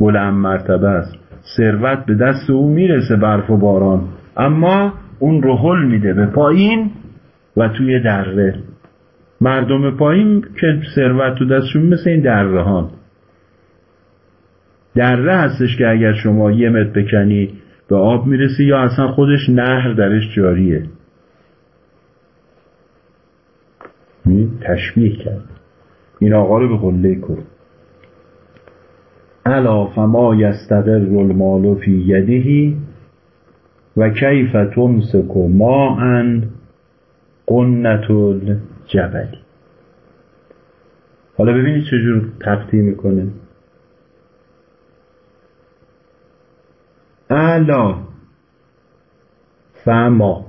بلند مرتبه است. ثروت به دست او می‌رسه برف و باران. اما اون رو حل میده به پایین و توی دره مردم پایین که ثروت تو دستشون مثل این دره ها. دره هستش که اگر شما یه متر بکنی به آب می‌رسی یا اصلا خودش نهر درش جاریه. تشبیه کرد. این آقا رو به قله کن. الا فما یستقر المال فی یدهی و کیف تمسک ماء قنت الجبلی حالا ببینید چجور تقطیم می‌کنه. الا فما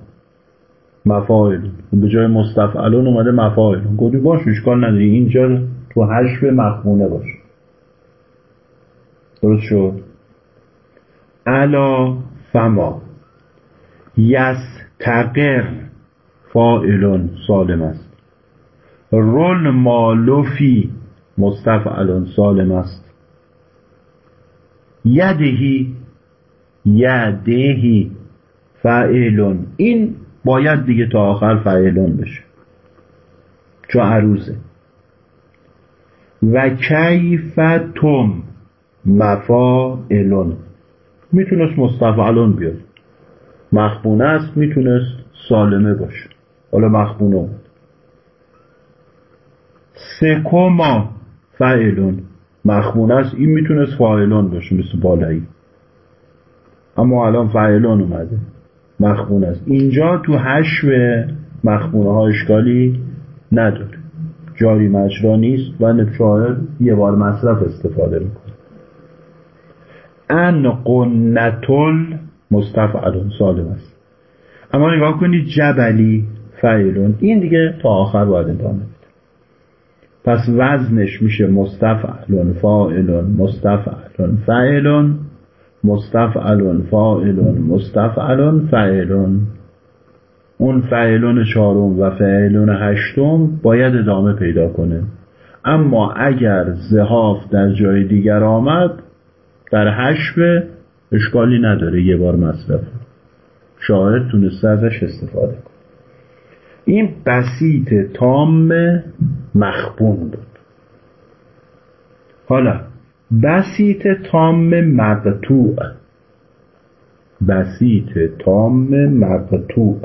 مفاعل. به جای مستفعلون اومده مفاعل. گفتی باش اشکال نداری اینجا تو حشف مخمونه باش. درست شد؟ الا فما. یستقر فاعلون سالم است. رول مالوفی مستفعلون سالم است. یدهی یدهی فعلون این باید دیگه تا آخر فعلون بشه. چون عروزه و کیفتم مفاعلون. می‌تونست مستفعلون بیاد. مخبونه است می‌تونست سالمه باشه. حالا مخبونه. سکوما فعلون مخبونه است. این می‌تونست فاعلون باشه مثل بالایی. اما الان فعلون اومده. مخبونه است. اینجا تو حشو مخبونه ها اشکالی نداره. جاری مجرا نیست و شاعر یه بار مصرف استفاده می‌کنه. ان قنتل مستفعلون. سالم است. اما نگاه کنید جبلی فعلون این دیگه تا آخر باید ادامه پس وزنش میشه مستفعلون فاعلون مستفعلون فعلون مستفعلون فاعلون مستفعلون فعلون اون فعلون چهارم و فعلون هشتم باید ادامه پیدا کنه. اما اگر زهاف در جای دیگر آمد در حشب اشکالی نداره یه بار مصرف. شاعر تونسته ازش استفاده کنه. این بسیط تام مخبون بود. حالا بسیط تام مقتوع بسیط تام مقتوع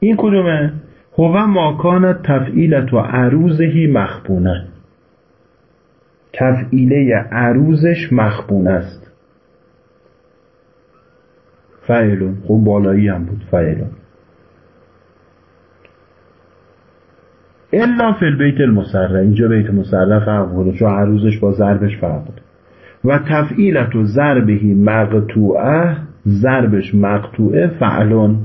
این کدومه؟ هو ماکان تفعیلت و عروزهی مخبونه. تفعیله عروزش مخبون است. فعلون خب بالایی هم بود فعلون الا فی البیت المسره اینجا بیت مسره فرق بوده چون عروزش با ضربش فرق بوده و تفعیلت و ضربهی مقتوعه ضربش مقتوعه فعلون.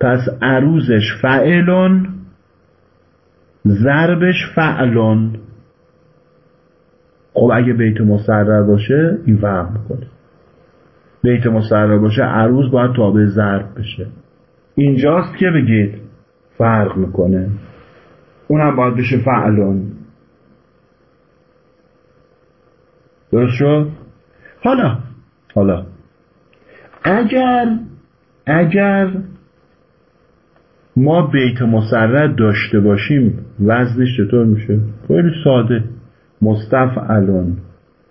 پس عروزش فعلون ضربش فعلون. خب اگه بیت مسرر باشه این فرق می‌کنه. بیت مسرر باشه عروض باید تابع ضرب بشه. اینجاست که بگید فرق می‌کنه. اونم باید بشه فعلون. درست شد؟ حالا حالا. اگر اگر ما بیت مسرد داشته باشیم وزنش چطور میشه؟ خیلی ساده. مستفعلون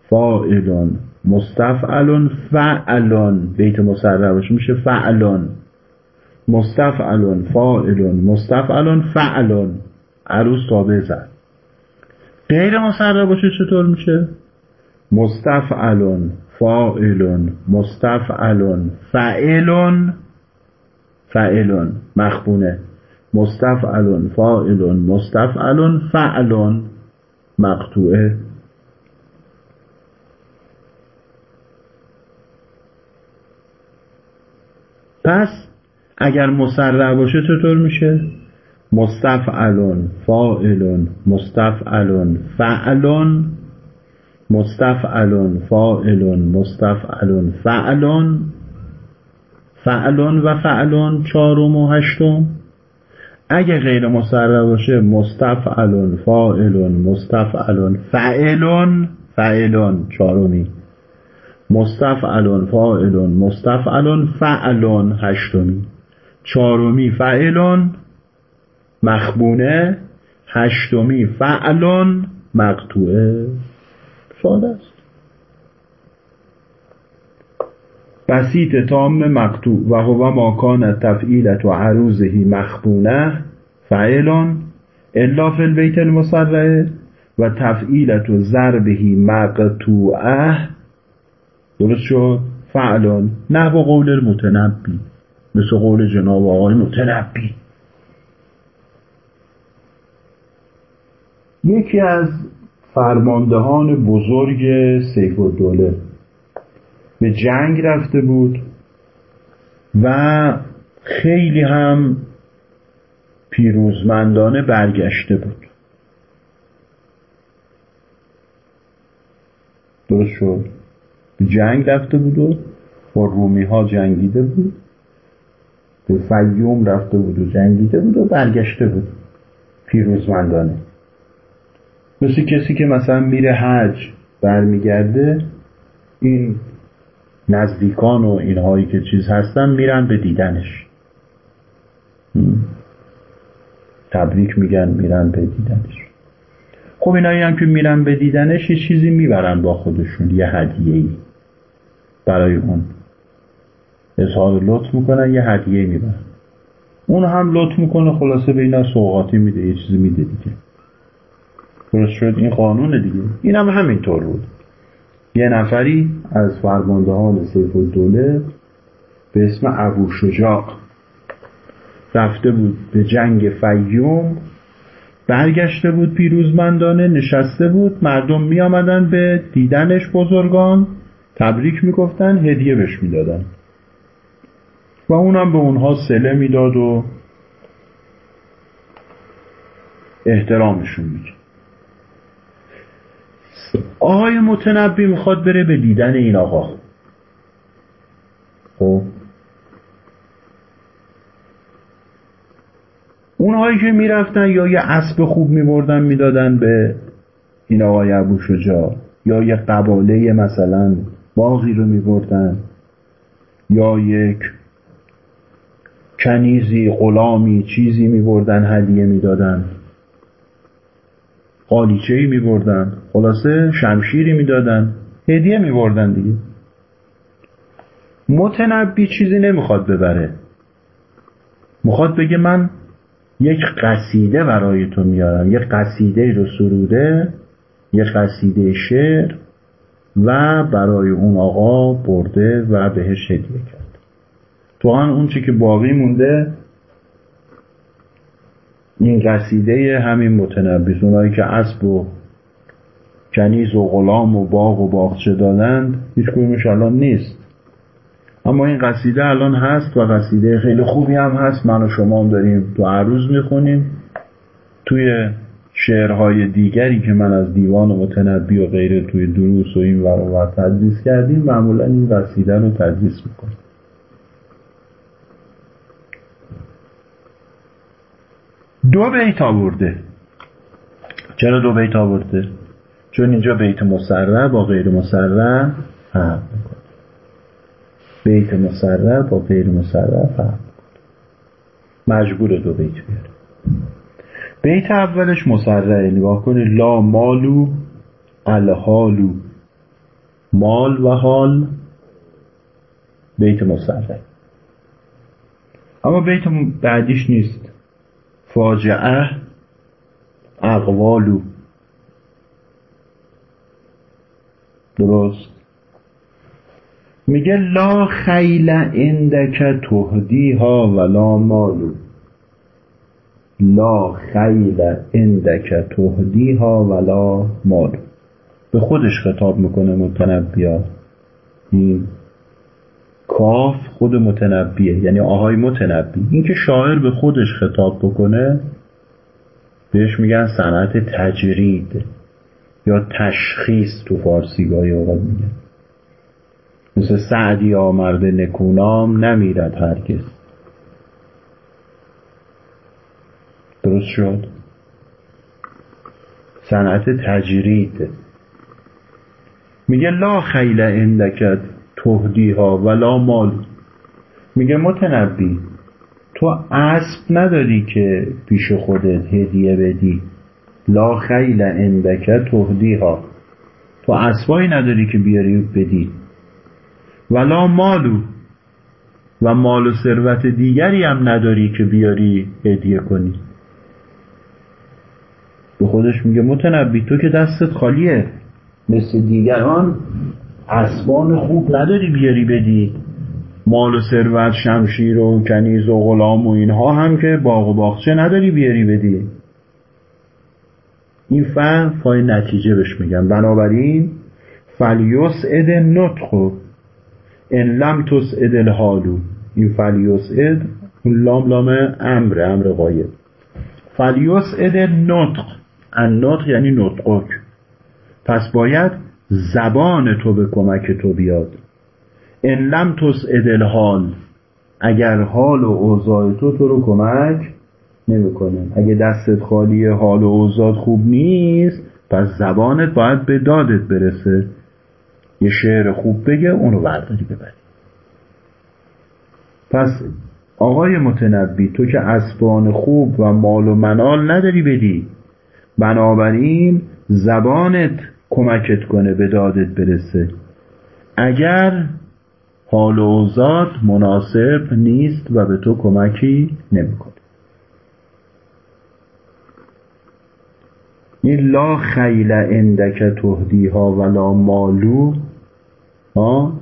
فاعلون. مستفعلون فعلون. بیت مسرر باشه میشه فعلون. مستفعلون فاعلون. مستفعلون فعلون. عروس تابع زد غیر مسرر باشه چطور میشه؟ مستفعلون فاعلون. مستفعلون. فعلون. فعلون. مخبونه مستفعلون فاعلون. مستفعلون فعلون. مقطوعه. پس اگر مسرع باشه چطور میشه؟ مستفعلون فاعلون مستفعلون فعلون مستفعلون فاعلون مستفعلون فعلون فعلون و فعلون چهارم و هشتم. اگه غیر مسرع باشه مستفعلون فاعلون مستفعلون فعلون فعلون چهارمی. مستفعلون فاعلون مستفعلون فعلون هشتمی. چهارمی فعلون مخبونه هشتمی فعلون مقطوعه ساده است. بسیط تام مقطوع و هو ماکان تفعیلت و عروضهی مخبونه فعلان الا فی البیت المسرعه و تفعیلت و ضربهی مقطوعه. درست شد؟ فعلان نه با قول المتنبی. مثل قول جناب آقای متنبی. یکی از فرماندهان بزرگ سیف الدوله. به جنگ رفته بود و خیلی هم پیروزمندانه برگشته بود. درست شد. به جنگ رفته بود و با رومی ها جنگیده بود. به فیوم رفته بود و جنگیده بود و برگشته بود. پیروزمندانه. مثل کسی که مثلا میره حج برمیگرده این نزدیکان و اینهایی که چیز هستن میرن به دیدنش. تبریک میگن میرن به دیدنش. خب اینایی هم که میرن به دیدنش یه چیزی می‌برن با خودشون یه هدیه ای برای اون. اظهار لطف می‌کنن یه هدیه می‌برن اون هم لطف می‌کنه خلاصه به اینا سوغاتی میده یه چیزی میده دیگه. درست شد؟ این قانون دیگه. این هم همینطور بود. یه نفری از فرماندهان سیف الدوله به اسم ابو شجاع رفته بود به جنگ فیوم برگشته بود پیروزمندانه نشسته بود. مردم می آمدن به دیدنش بزرگان تبریک می‌گفتن هدیه بهش می‌دادن. و اونم به اونها سله می‌داد و احترامشون می‌کرد. آقای متنبی می‌خواد بره به دیدن این آقا. خب؟ اونهایی که می‌رفتن یا یه اسب خوب میبردن می‌دادن به این آقای ابو شجاع. یا یه قباله مثلا باغی رو میبردن. یا یک کنیزی غلامی چیزی میبردن هدیه می‌دادن. قالیچه ای میبردن. خلاصه شمشیری می‌دادن. هدیه میبردن دیگه. متنبی چیزی نمی‌خواد ببره. می‌خواد بگه من یک قصیده برای تو میارم. یک قصیده رو سروده یک قصیده شعر و برای اون آقا برده و بهش هدیه کرد. تو اون چی که باقی مونده این قصیده همین متنبیس. اونایی که اسب و کنیز و غلام و باغ و باغچه دادند هیچ کدومش الان نیست. اما این قصیده الان هست و قصیده خیلی خوبی هم هست. من و شما هم داریم تو عروض می‌خونیم. توی شعرهای دیگری که من از دیوان و متنبی و غیره توی دروس و این ور تدریس کردیم معمولا این قصیده رو تدریس می‌کنیم دو بیت آورده. چرا دو بیت آورده؟ چون اینجا بیت مسرع با غیر مسرع فرق می‌کنه. بیت مسرع با غیر مسرع فرق مجبور دو بیت بیاره. بیت اولش مسرعه نگاه کنید. لا مالو الحالو. مال و حال بیت مسرع اما بیت بعدیش نیست. فاجعه اقوالو. درست. میگه لا خیل اندک تهدیها ولا مالو. لا خیل اندک تهدیها ولا مالو. به خودش خطاب می‌کنه متنبیا کاف خود متنبیه یعنی آهای متنبی اینکه شاعر به خودش خطاب بکنه بهش میگن صنعت تجرید یا تشخیص تو فارسی گاهی اوقات میگن. مثل سعدی آمرد نکونام نمیرد هرگز. درست شد؟ صنعت تجرید. میگه لا خیل اندکت تهدیها ولا مال. میگه متنبی تو اسب نداری که پیش خودت هدیه بدی. لا خیل اندکت تهدیها. تو اسبایی نداری که بیاری بدی. ولا مالو و مال و ثروت دیگری هم نداری که بیاری هدیه کنی. به خودش میگه متنبی تو که دستت خالیه. مثل دیگران اسبان خوب نداری بیاری بدی. مال و ثروت شمشیر و کنیز و غلام و اینها هم که باغ و باغچه نداری بیاری بدی. این فهم فای نتیجه بهش میگن بنابراین فلیوس اد نطخو ان لم تسعد الحالو این فلیوس اد اون لام لام امر امر غایب. فلیوس اد نطق. النطق یعنی نطقک. پس باید زبان تو به کمک تو بیاد. ان لم تسعد الحال. اگر حال و اوضاع تو تو رو کمک نمی‌کنه. اگه دستت خالی حال و اوضاع خوب نیست پس زبانت باید به دادت برسه. یه شعر خوب بگه اونو برداری ببری. پس آقای متنبی تو که اسبان خوب و مال و منال نداری بدی. بنابراین زبانت کمکت کنه به دادت برسه. اگر حال و اوزاد مناسب نیست و به تو کمکی نمی‌کنه. این لا خیل اندک تهدیها ولا مالو ها؟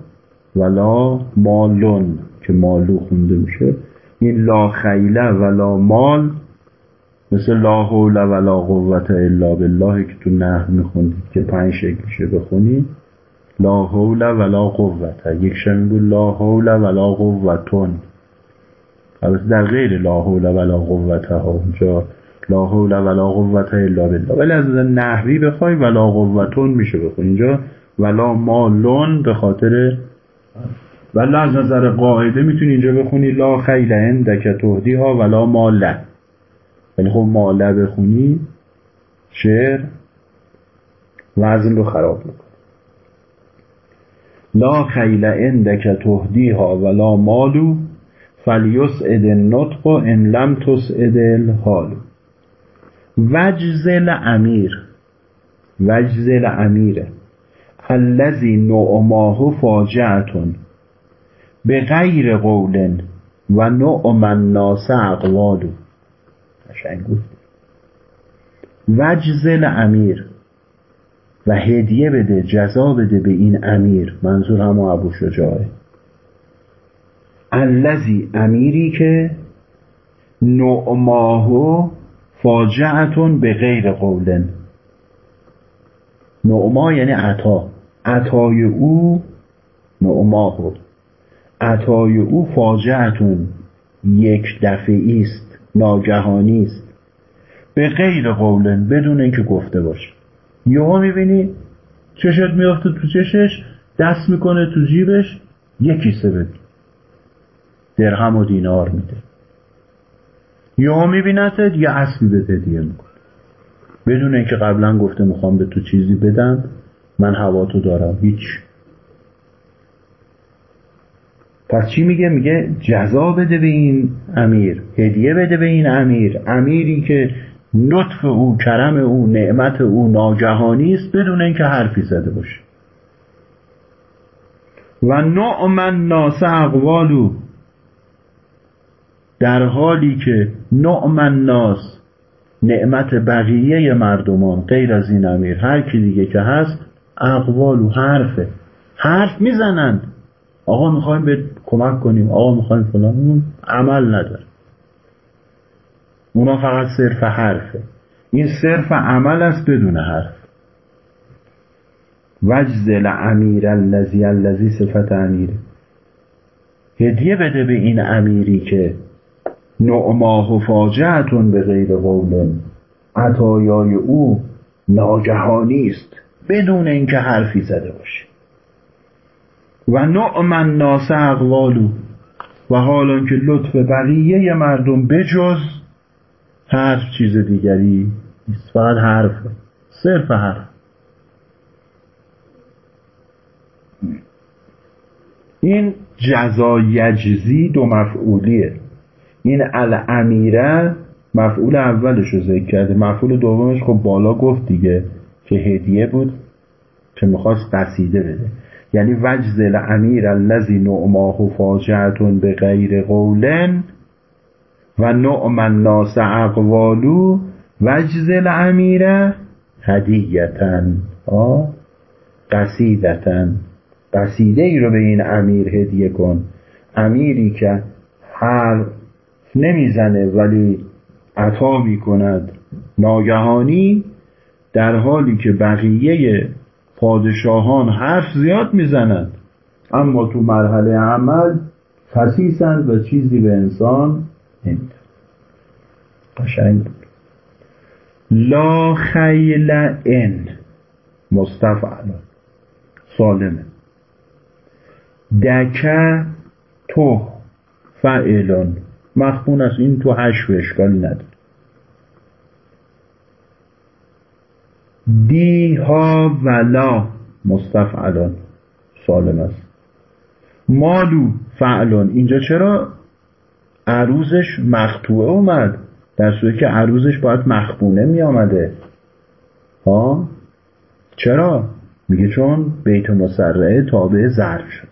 ولا مالون که مالو خونده میشه. این لا خیل ولا مال مثل لا حول ولا قوت الا بالله که تو نه میخوندید که پنج شکلشه بخونید لا حول ولا قوت. یک شمیگو لا حول ولا قوتون. البته در غیر لا حول ولا قوت ها اونجا لا حول ولا قوت الا بالله. ولی از نحوی بخوای ولا قوتون میشه بخون اینجا ولا مالون به خاطر ولی از نظر قاعده می‌تونی اینجا بخونی. لا خیل عندک تهدی ها ولا ماله ولی خب ماله بخونی شعر وزن رو خراب می‌کنه. لا خیل عندک تهدیها ولا مالو فلیسعد النطق ان لم تسعد الحال. وجزل امیر وجزل امیره الذی نعماه فاجعتون به غیر قول و نعم الناس اقوالو قشنگ وجزل امیر و هدیه بده جزا بده به این امیر منظور همه ابو شجاعه الذی امیری که نعماه فاجعتون به غیر قولن. نعما یعنی عطا. عطای او نعماه عطای او فاجعتون. یک دفعی است ناگهانی است. به غیر قولن بدون اینکه گفته باشه. یهو می‌بینی چشت میافته تو چشش دست می‌کنه تو جیبش یک کیسه بده درهم و دینار میده. یهو میبینتت یه اسبی به هدیه می‌کنه. بدون اینکه قبلا گفته می‌خوام به تو چیزی بدم من هوا تو دارم. هیچ. پس چی میگه؟ میگه جزا بده به این امیر هدیه بده به این امیر. امیری که لطف او کرم او نعمت او ناگهانی است بدون اینکه حرفی زده باشه. و نعم ناس اقوالو در حالی که نعم ناس نعمت بقیه مردمان غیر از این امیر هر کی دیگه که هست اقوالو حرفه. حرف می‌زنند آقا می‌خوایم به کمک کنیم. آقا می‌خوایم فلان. عمل نداره. اونا فقط صرف حرفه. این صرف عمل است بدون حرف. وجزل امیر الذی الذی صفت امیره هدیه بده به این امیری که نعماه و فاجعتون به غیر قول عطایای او ناگهانی است. بدون اینکه حرفی زده باشه. و نعم الناس اقوالو و حالا که لطف بقیه مردم بجز حرف چیز دیگری نیست. فقط حرف. صرف حرف. این جزا یجزی دو مفعولیه. این الامیره مفعول اولش رو ذکر کرده. مفعول دومش خب بالا گفت دیگه که هدیه بود که می‌خواست قصیده بده. یعنی وجز الامیر الذی نعماه فاجعتون به غیر قولن و نعم الناس اقوالو وجز الامیر هدیتن قصیدتن. قصیده ای رو به این امیر هدیه کن. امیری که حرف نمی‌زنه ولی عطا می‌کند. ناگهانی در حالی که بقیه پادشاهان حرف زیاد می‌زنند. اما تو مرحله عمل خسیسند و چیزی به انسان نمیدن قشنگ بود. لا خیل ان. مستفعل. سالمه دکه تو. فعلون مخبون است. این تو هشت اشکالی نداره. دیها ولا مستفعلان. سالم است مالو فعلان. اینجا چرا عروزش مختوعه اومد؟ در صورتی که عروزش باید مخبونه می آمده ها؟ چرا؟ میگه چون بیت مسرعه تابع ظرف شد.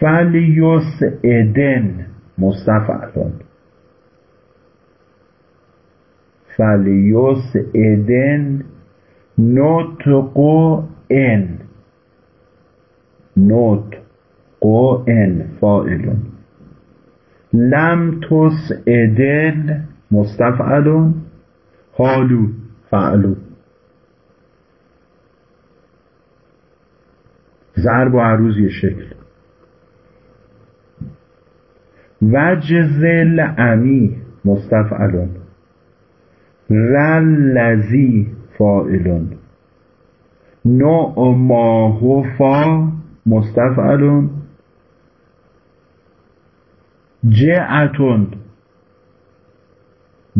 فلیوس ادن مستفعلان. فلیوس ادن نطقو ان. نطقو ان فائلون لم تس ادن مستفعلون. حالو فعلو. ضرب و عروض یه شکل. وجزل امی مستفعلون. رلزی فائلون نعماه فا مستفعلون. جعتون.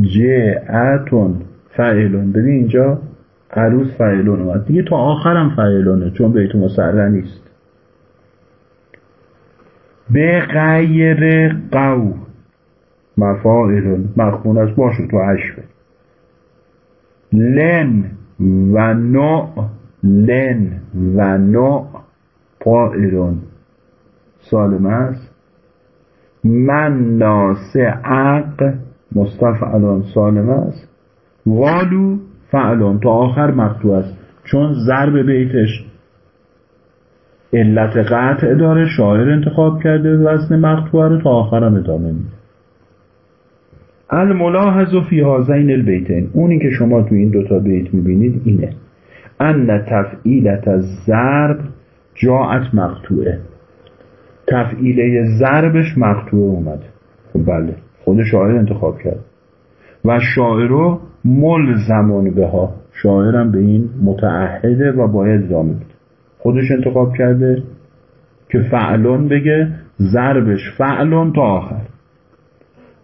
جعتون فعلون ببین اینجا عروس فعلون اومد. دیگه تا آخرم فعلونه چون بیت مسره نیست. به غیر قو. مفاعلون. مخمون است باشه تو عشبه لن و نوع لن و نوع قائلون سالم است. من ناسعق مستفعلان سالم است. والو فعلان تا آخر مقتوع است. چون ضرب بیتش علت قطع داره شاعر انتخاب کرده وزن مقتوع رو تا آخرم ادامه میده. الملاحظ فی هازین البیتین. اونی که شما تو این دوتا بیت می‌بینید اینه. ان تفعیلت از ضرب جاعت مقتوعه تفعیله ضربش مقتوعه اومده خب بله. خود شاعر انتخاب کرد. و شاعرو ملزمون به ها شاعرم به این متعهده و باید بده. خودش انتخاب کرده که فعلون بگه ضربش فعلون تا آخر.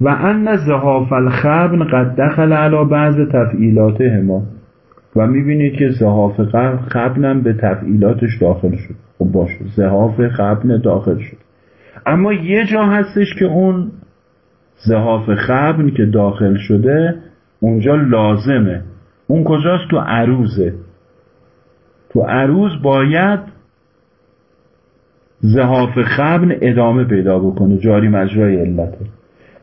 و ان زهاف الخبن قد دخل علی بعض تفعیلاتهما و می‌بینید که زهاف خبنم به تفعیلاتش داخل شد. خب باشه. زهاف خبن داخل شد. اما یه جا هستش که اون زهاف خبن که داخل شده اونجا لازمه. اون کجاست؟ تو عروزه تو عروز باید زهاف خبن ادامه پیدا بکنه. جاری مجرای علته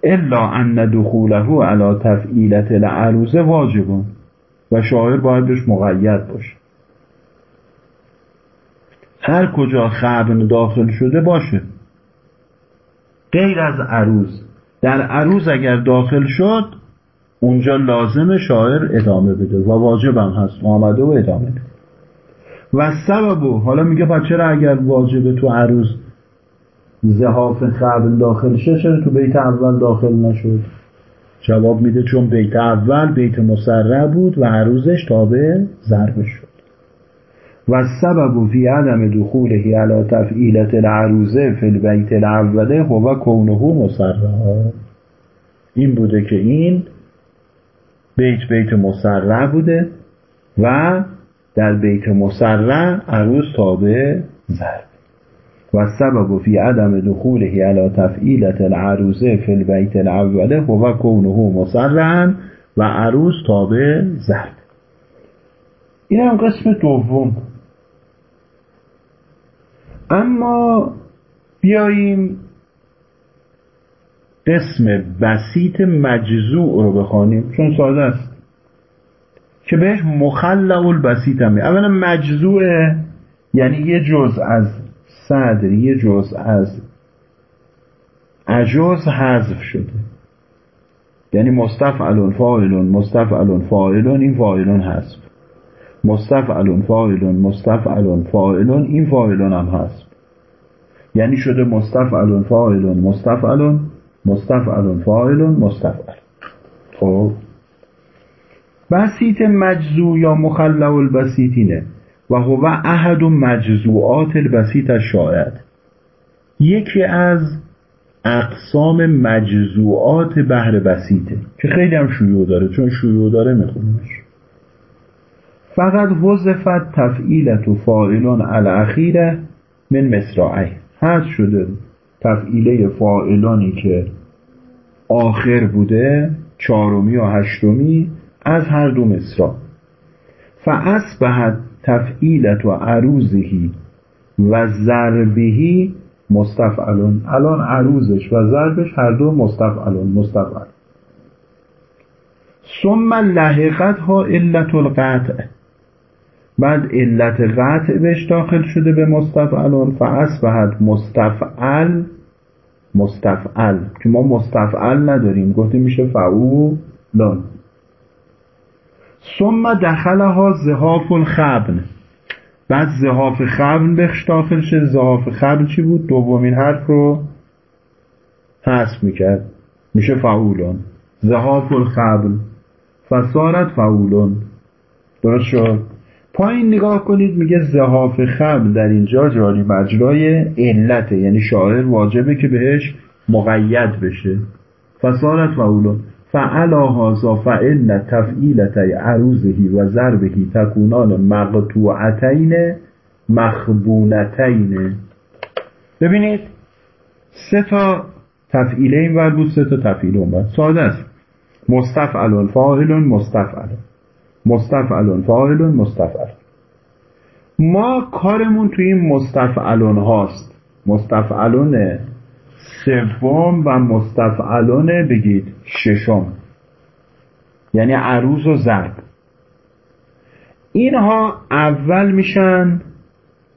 الا ان دخوله علی تفعیلت العروزه واجبون و شاعر باید بهش مقید باشه. هر کجا خبن داخل شده باشه. غیر از عروز در عروز اگر داخل شد اونجا لازم شاعر ادامه بده و واجبم هست آمده و ادامه بده. و سبب حالا میگه پس چرا اگر واجبه تو عروض زهاف قبل داخل شه چرا تو بیت اول داخل نشد؟ جواب میده چون بیت اول بیت مسرع بود و عروضش تابع ضرب شد. و سبب فی عدم دخوله علی تفعیلت العروزه فی البیت الاوله هو کونه مسرع این بوده که این بیت بیت مسرع بوده و در بیت مسرع عروض تابع ضرب و سبب فی عدم دخوله علی تفعیلت العروزه فی البیت الاوله هو کونه مسرعا و عروض تابع ضرب این هم قسم دوم. اما بیاییم قسم بسیط مجزوع رو بخوانیم چون ساده است. که بهش مخلع البسیط هم اولا مجزوع یعنی یه جز از صدر یه جز از اجاز حذف شده. یعنی مستفعلون فاعلون مستفعلون فاعلون این فاعلون حذف. مستفعلون فاعلون مستفعلون فاعلون این فاعلون هم هست یعنی شده مستفعلون فاعلون مستفعلون مستفعلون فاعلون مستفعل. خب. بسیط مجزو یا مخلع البسیطینه. و هو احد مجزوعات البسیط شاید یکی از اقسام مجزوعات بهر بسیطه که خیلی هم شیوع داره چون شیوع داره میخونیمش فقط وظفت تفعیلت و فاعلون الاخیره من مصرعی هست شده تفعیله فاعلانی که آخر بوده چهارمی و هشتمی از هر دو مصرع. فاصبحت تفعیلت و عروضهی و ضربهی مستفعلون. الان عروضش و ضربش هر دو مستفعلون مستفعل. ثم لحقت ها علت القطع. بعد علت قطع بهش داخل شده به مستفعلون فاصبحت مستفعل مستفعل. که ما مستفعل نداریم گفتیم میشه فعولون ثم دخلها زهاف الخبن. بعد زهاف خبن بهش داخل شده زهاف خبن چی بود؟ دومین حرف رو حذف می‌کرد. میشه فعولون. زهاف الخبن. فسارت فعولون. درست شد. پایین نگاه کنید میگه زهاف خبل در اینجا جاری مجرای علته. یعنی شاعر واجبه که بهش مقید بشه. فسارت فعولون. فعلا هازا فعن تفعیلتی عروضهی و ضربهی تکونان مقطوعتین مخبونتین. ببینید سه تا تفعیله این ور بود سه تا تفعیله اون ساده است. مستفعلون فاعلون مستفعلون مستفعلون فاعلون مستفعل. ما کارمون توی این مستفعلون هاست. مستفعلون سوم و مستفعلون بگید ششم. یعنی عروض و ضرب. اینها اول میشن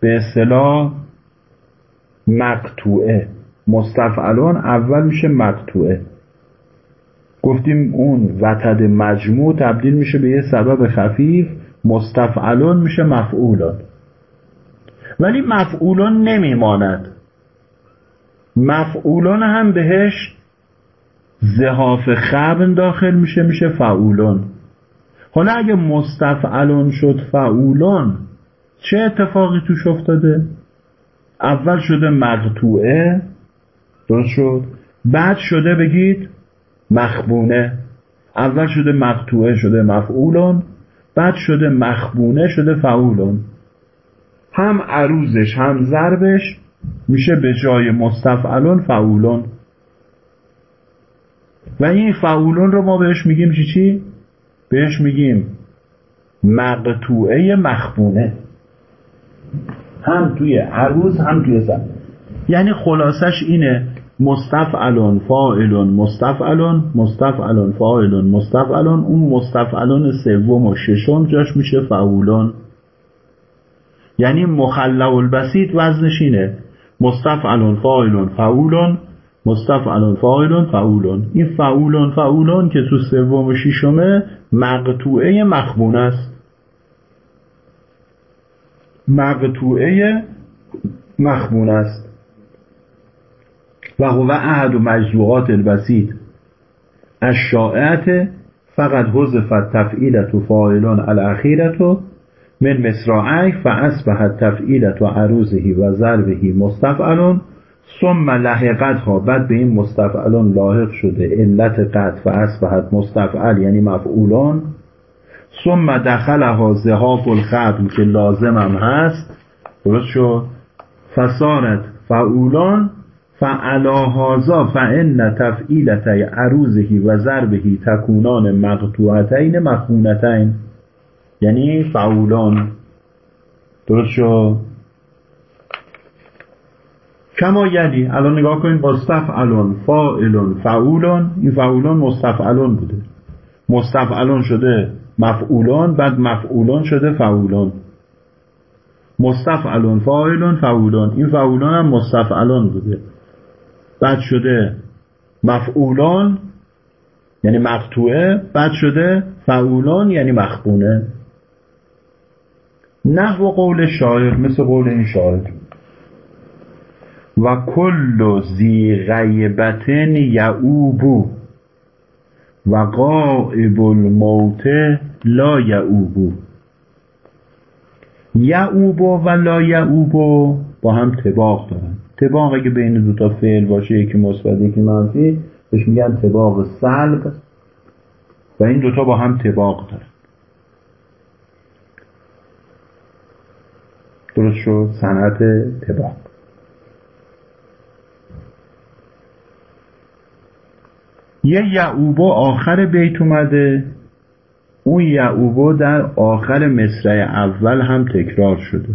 به اصطلاح مقطوعه. مستفعلون اول میشه مقطوعه. گفتیم اون وتد مجموع تبدیل میشه به یه سبب خفیف مستفعلون میشه مفعولون. ولی مفعولون نمیماند. مفعولون هم بهش زهاف خبن داخل میشه میشه فعولون. حالا اگه مستفعلون شد فعولون چه اتفاقی توش افتاده؟ اول شده مقطوعه درست شد. بعد شده بگید مخبونه. اول شده مقطوعه شده مفعولون. بعد شده مخبونه شده فعولون. هم عروزش هم ضربش. میشه به جای مستفعلون فعولون. و این فعولون رو ما بهش میگیم چی چی؟ بهش میگیم مقطوعه مخبونه هم توی عروض هم توی زن یعنی خلاصش اینه مستفعلون فاعلون مستفعلون مستفعلون فاعلون مستفعلون. اون مستفعلون سوم و ششم جاش میشه فعولون. یعنی مخلع البسیط وزنش اینه. مستفعلون فاعلون فعولون مستفعلون فاعلون فعولون این فعولون فعولون که تو سوم و ششمه مقطوعه مخبون است. مقطوعه مخبون است. و هو احد و مجزوعات البسیط الشائعت فقط حذفت تفعیلت و فاعلان الاخیرت من مصراعی فاصبحت تفعیلت و عروضهی و ضربهی مستفعلون. ثم لحقت ها. بعد به این مستفعلون لاحق شده. علت قد فاصبحت مستفعل یعنی مفعولان. ثم دخلها زهاف الختم که لازم هم هست. درست شد فسارت فعولان. فعلا هازا فان تفعیلتی عروضهی و ضربهی تکونان مقطوعتین مخونتین. یعنی فعولان. درست شد کما یلی الان نگاه کنید مستفعلون فاعلون. فعولون این فعولون مستفعلون بوده. مستفعلون شده مفعولان بعد مفعولان شده فعولان مستفعلون فاعلون فعولان این فعولان هم مستفعلان بوده. بعد شده مفعولان یعنی مقطوعه. بعد شده فعولان یعنی مخبونه. نحو قول شاعر مثل قول این شاعر. و کل زی غیبتن یعوبو و قائب الموت لا یعوبو یعوبو و لا یعوبو با هم تباق دارن. تباق اگه بین دو تا فعل باشه یکی مثبت یکی منفی بهش میگن تباق سلب. و این دوتا با هم تباق دارن. درست شد. صنعت تباق یه یعوبو آخر بیت اومده. اون یعوبو در آخر مصرع اول هم تکرار شده.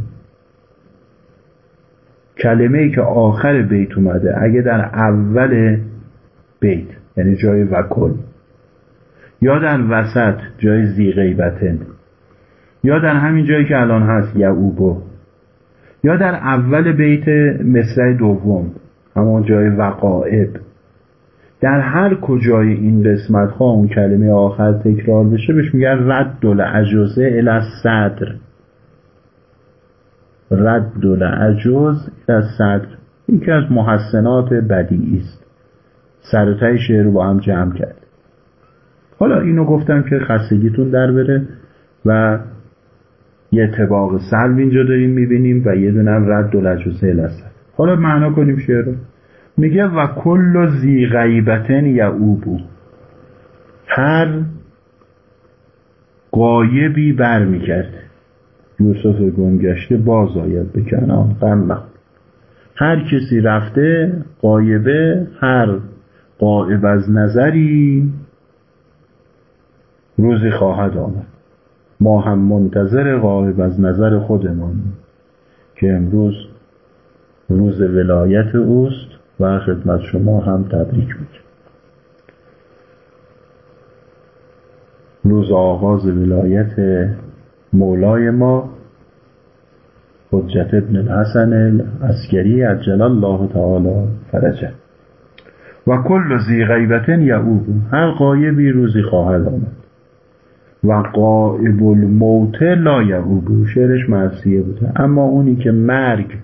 کلمه ای که آخر بیت اومده اگه در اول بیت یعنی جای وکل یا در وسط جای زیغیبتن یا در همین جایی که الان هست یعوبو. یا در اول بیت مصرع دوم همون جای وقائب در هر کجای این قسمت ها اون کلمه آخر تکرار بشه بهش میگن رد العجزه الی صدر رد العجز الی صدر یکی از محسنات بدیعی است سرتای شعر رو با هم جمع کرد. حالا اینو گفتم که خستگیتون در بره و یه اتباق سلب اینجا داریم می‌بینیم و یه دونه رد العجزه الی صدر حالا معنا کنیم شعر میگه و کل زی غیبتن یعوبو هر قایبی بر می‌کرد یوسف گنگشته باز آید به کنان غم هر کسی رفته قایبه هر قایب از نظری روزی خواهد آمد. ما هم منتظر قایب از نظر خودمان که امروز روز ولایت اوست و خدمت شما هم تبریک میگم. روز آغاز ولایت مولای ما حجت ابن الحسن العسکری عجل الله تعالی فرجه. و کل زی غیبت یعوب هر قایبی روزی خواهد آمد. و قائب الموت لا یعوب شعرش مرسیه بوده. اما اونی که مرگ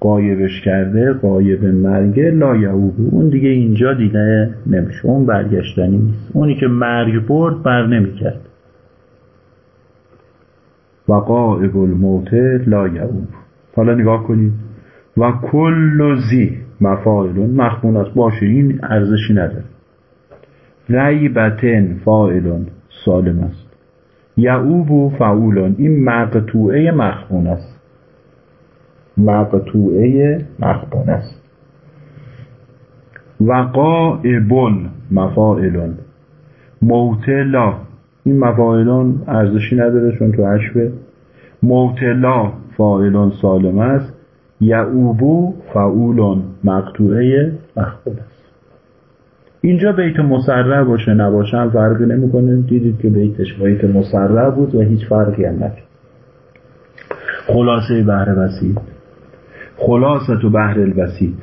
قایبش کرده قایب مرگه لا یعوبو اون دیگه اینجا دیده نمیشه. اون برگشتنی نیست. اونی که مرگ برد بر نمی‌کرد. و قائب الموت لا یعوب حالا نگاه کنید. و کل زی مفاعلون مخمون باشه این ارزشی نداره. غیبتن فاعلون. سالم است. یعوب و فعولون این مقطوعه مخمون است. مقطوعه مخبون است. و قائبون مفاعلون. موتلا این مفاعلون ارزشی نداره چون تو عشبه موتلا فاعلون سالم است. یعوبو فعولون مقطوعه مخبون است. اینجا بیت مسرع باشه نباشه هم فرقی نمی‌کنه. دیدید که بیتش بیت مسرع بود و هیچ فرقی هم نکرد. خلاصه بهره وسیع خلاصت و بحر البسید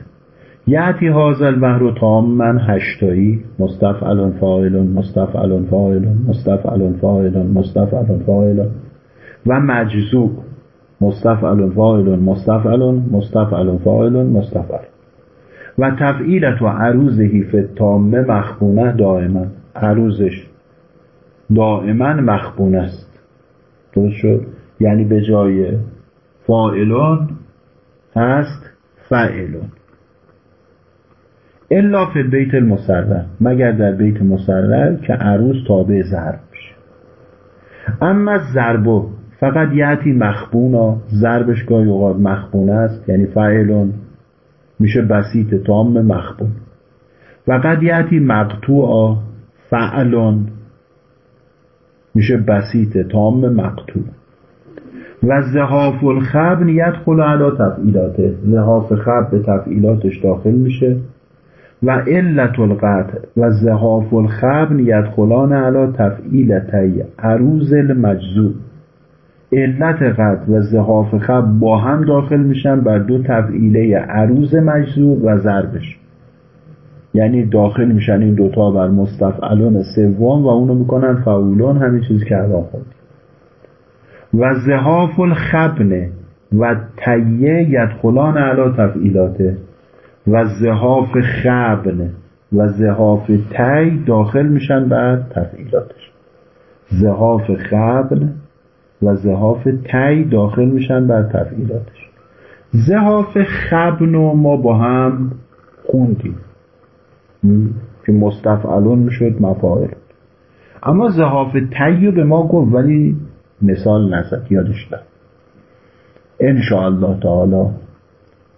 یعتی هاز البحر تاما هشتایی. مستفعل فاعل مستفعل فاعل مستفعل فاعل مستفعل فاعل و مجزوع مستفعل فاعل مستفعل مستفعل فاعل مستفعل. و تفعیلت و عروضهی فتامه مخبونه دائما. عروضش دائما مخبون است. درست شد؟ یعنی به جای فاعلون هست فعلون الا فی بیت المسرر مگر در بیت مسرر که عروض تابع ضرب میشه. اما ضربو فقط یعتی مخبونا ضربش گاهی اوقات مخبونه است یعنی فعلون میشه بسیط. تام مخبون. و قد یعتی مقتوعا فعلون میشه بسیط. تام مقتوع و زهاف الخب نیت خلا علا تفعیلاته. زهاف خب به تفعیلاتش داخل میشه. و علت القطع. و زهاف الخب نیت خلان علا تفعیلتی عروض المجزوب علت قطع و زهاف خب با هم داخل میشن بر دو تفعیله عروض مجزوب و ضربش. یعنی داخل میشن این دوتا بر مستفعلون سوم و اونو می‌کنن فعولون همین چیزی که الان خوندیم و زهاف الخبنه و تیه یدخلان علا تفعیلاته و زهاف خبن و زهاف تی داخل میشن بر تفعیلاتش. زهاف خبن و زهاف تی داخل میشن بر تفعیلاتش زهاف خبن ما با هم خوندیم. که مستفعلون می‌شد مفاعل. اما زهاف تی به ما گفت ولی مثال نزد یادش داد الله تعالی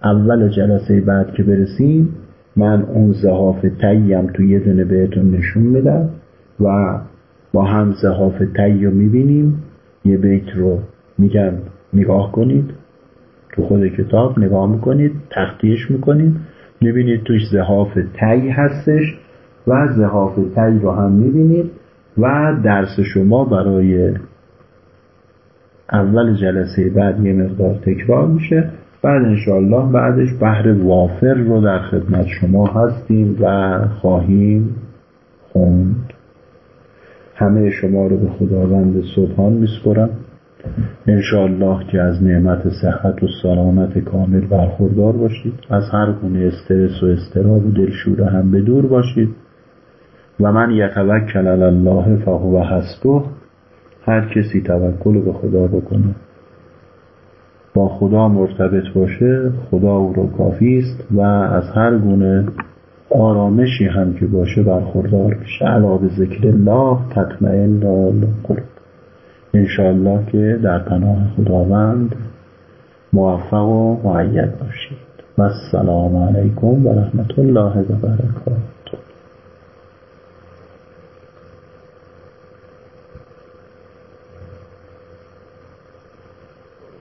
اول جلسه بعد که برسیم من اون زهاف تیم تو یه دونه بهتون نشون میدم و با هم زهاف تی رو می‌بینیم. یه بیت رو میگم نگاه کنید تو خود کتاب نگاه می‌کنید تختیش می‌کنید می‌بینید توش زهاف تی هستش و زهاف تی رو هم می‌بینید و درس شما برای اول جلسه بعد یه مقدار تکرار میشه. بعد انشاءالله بعدش بحر وافر رو در خدمت شما هستیم و خواهیم خوند. همه شما رو به خداوند سبحان میسپرم انشاءالله که از نعمت صحت و سلامت کامل برخوردار باشید. از هر گونه استرس و استراب و دلشوره هم به دور باشید. و من یتوکل علی الله فهو حسبه. هر کسی توکل به خدا بکنه. با خدا مرتبط باشه خدا او رو کافی است و از هر گونه آرامشی هم که باشه برخوردار بشه. علا به ذکر الله تطمئن القلوب انشاءالله که در پناه خداوند موفق و معید باشید. و السلام علیکم و رحمت الله و برکاته.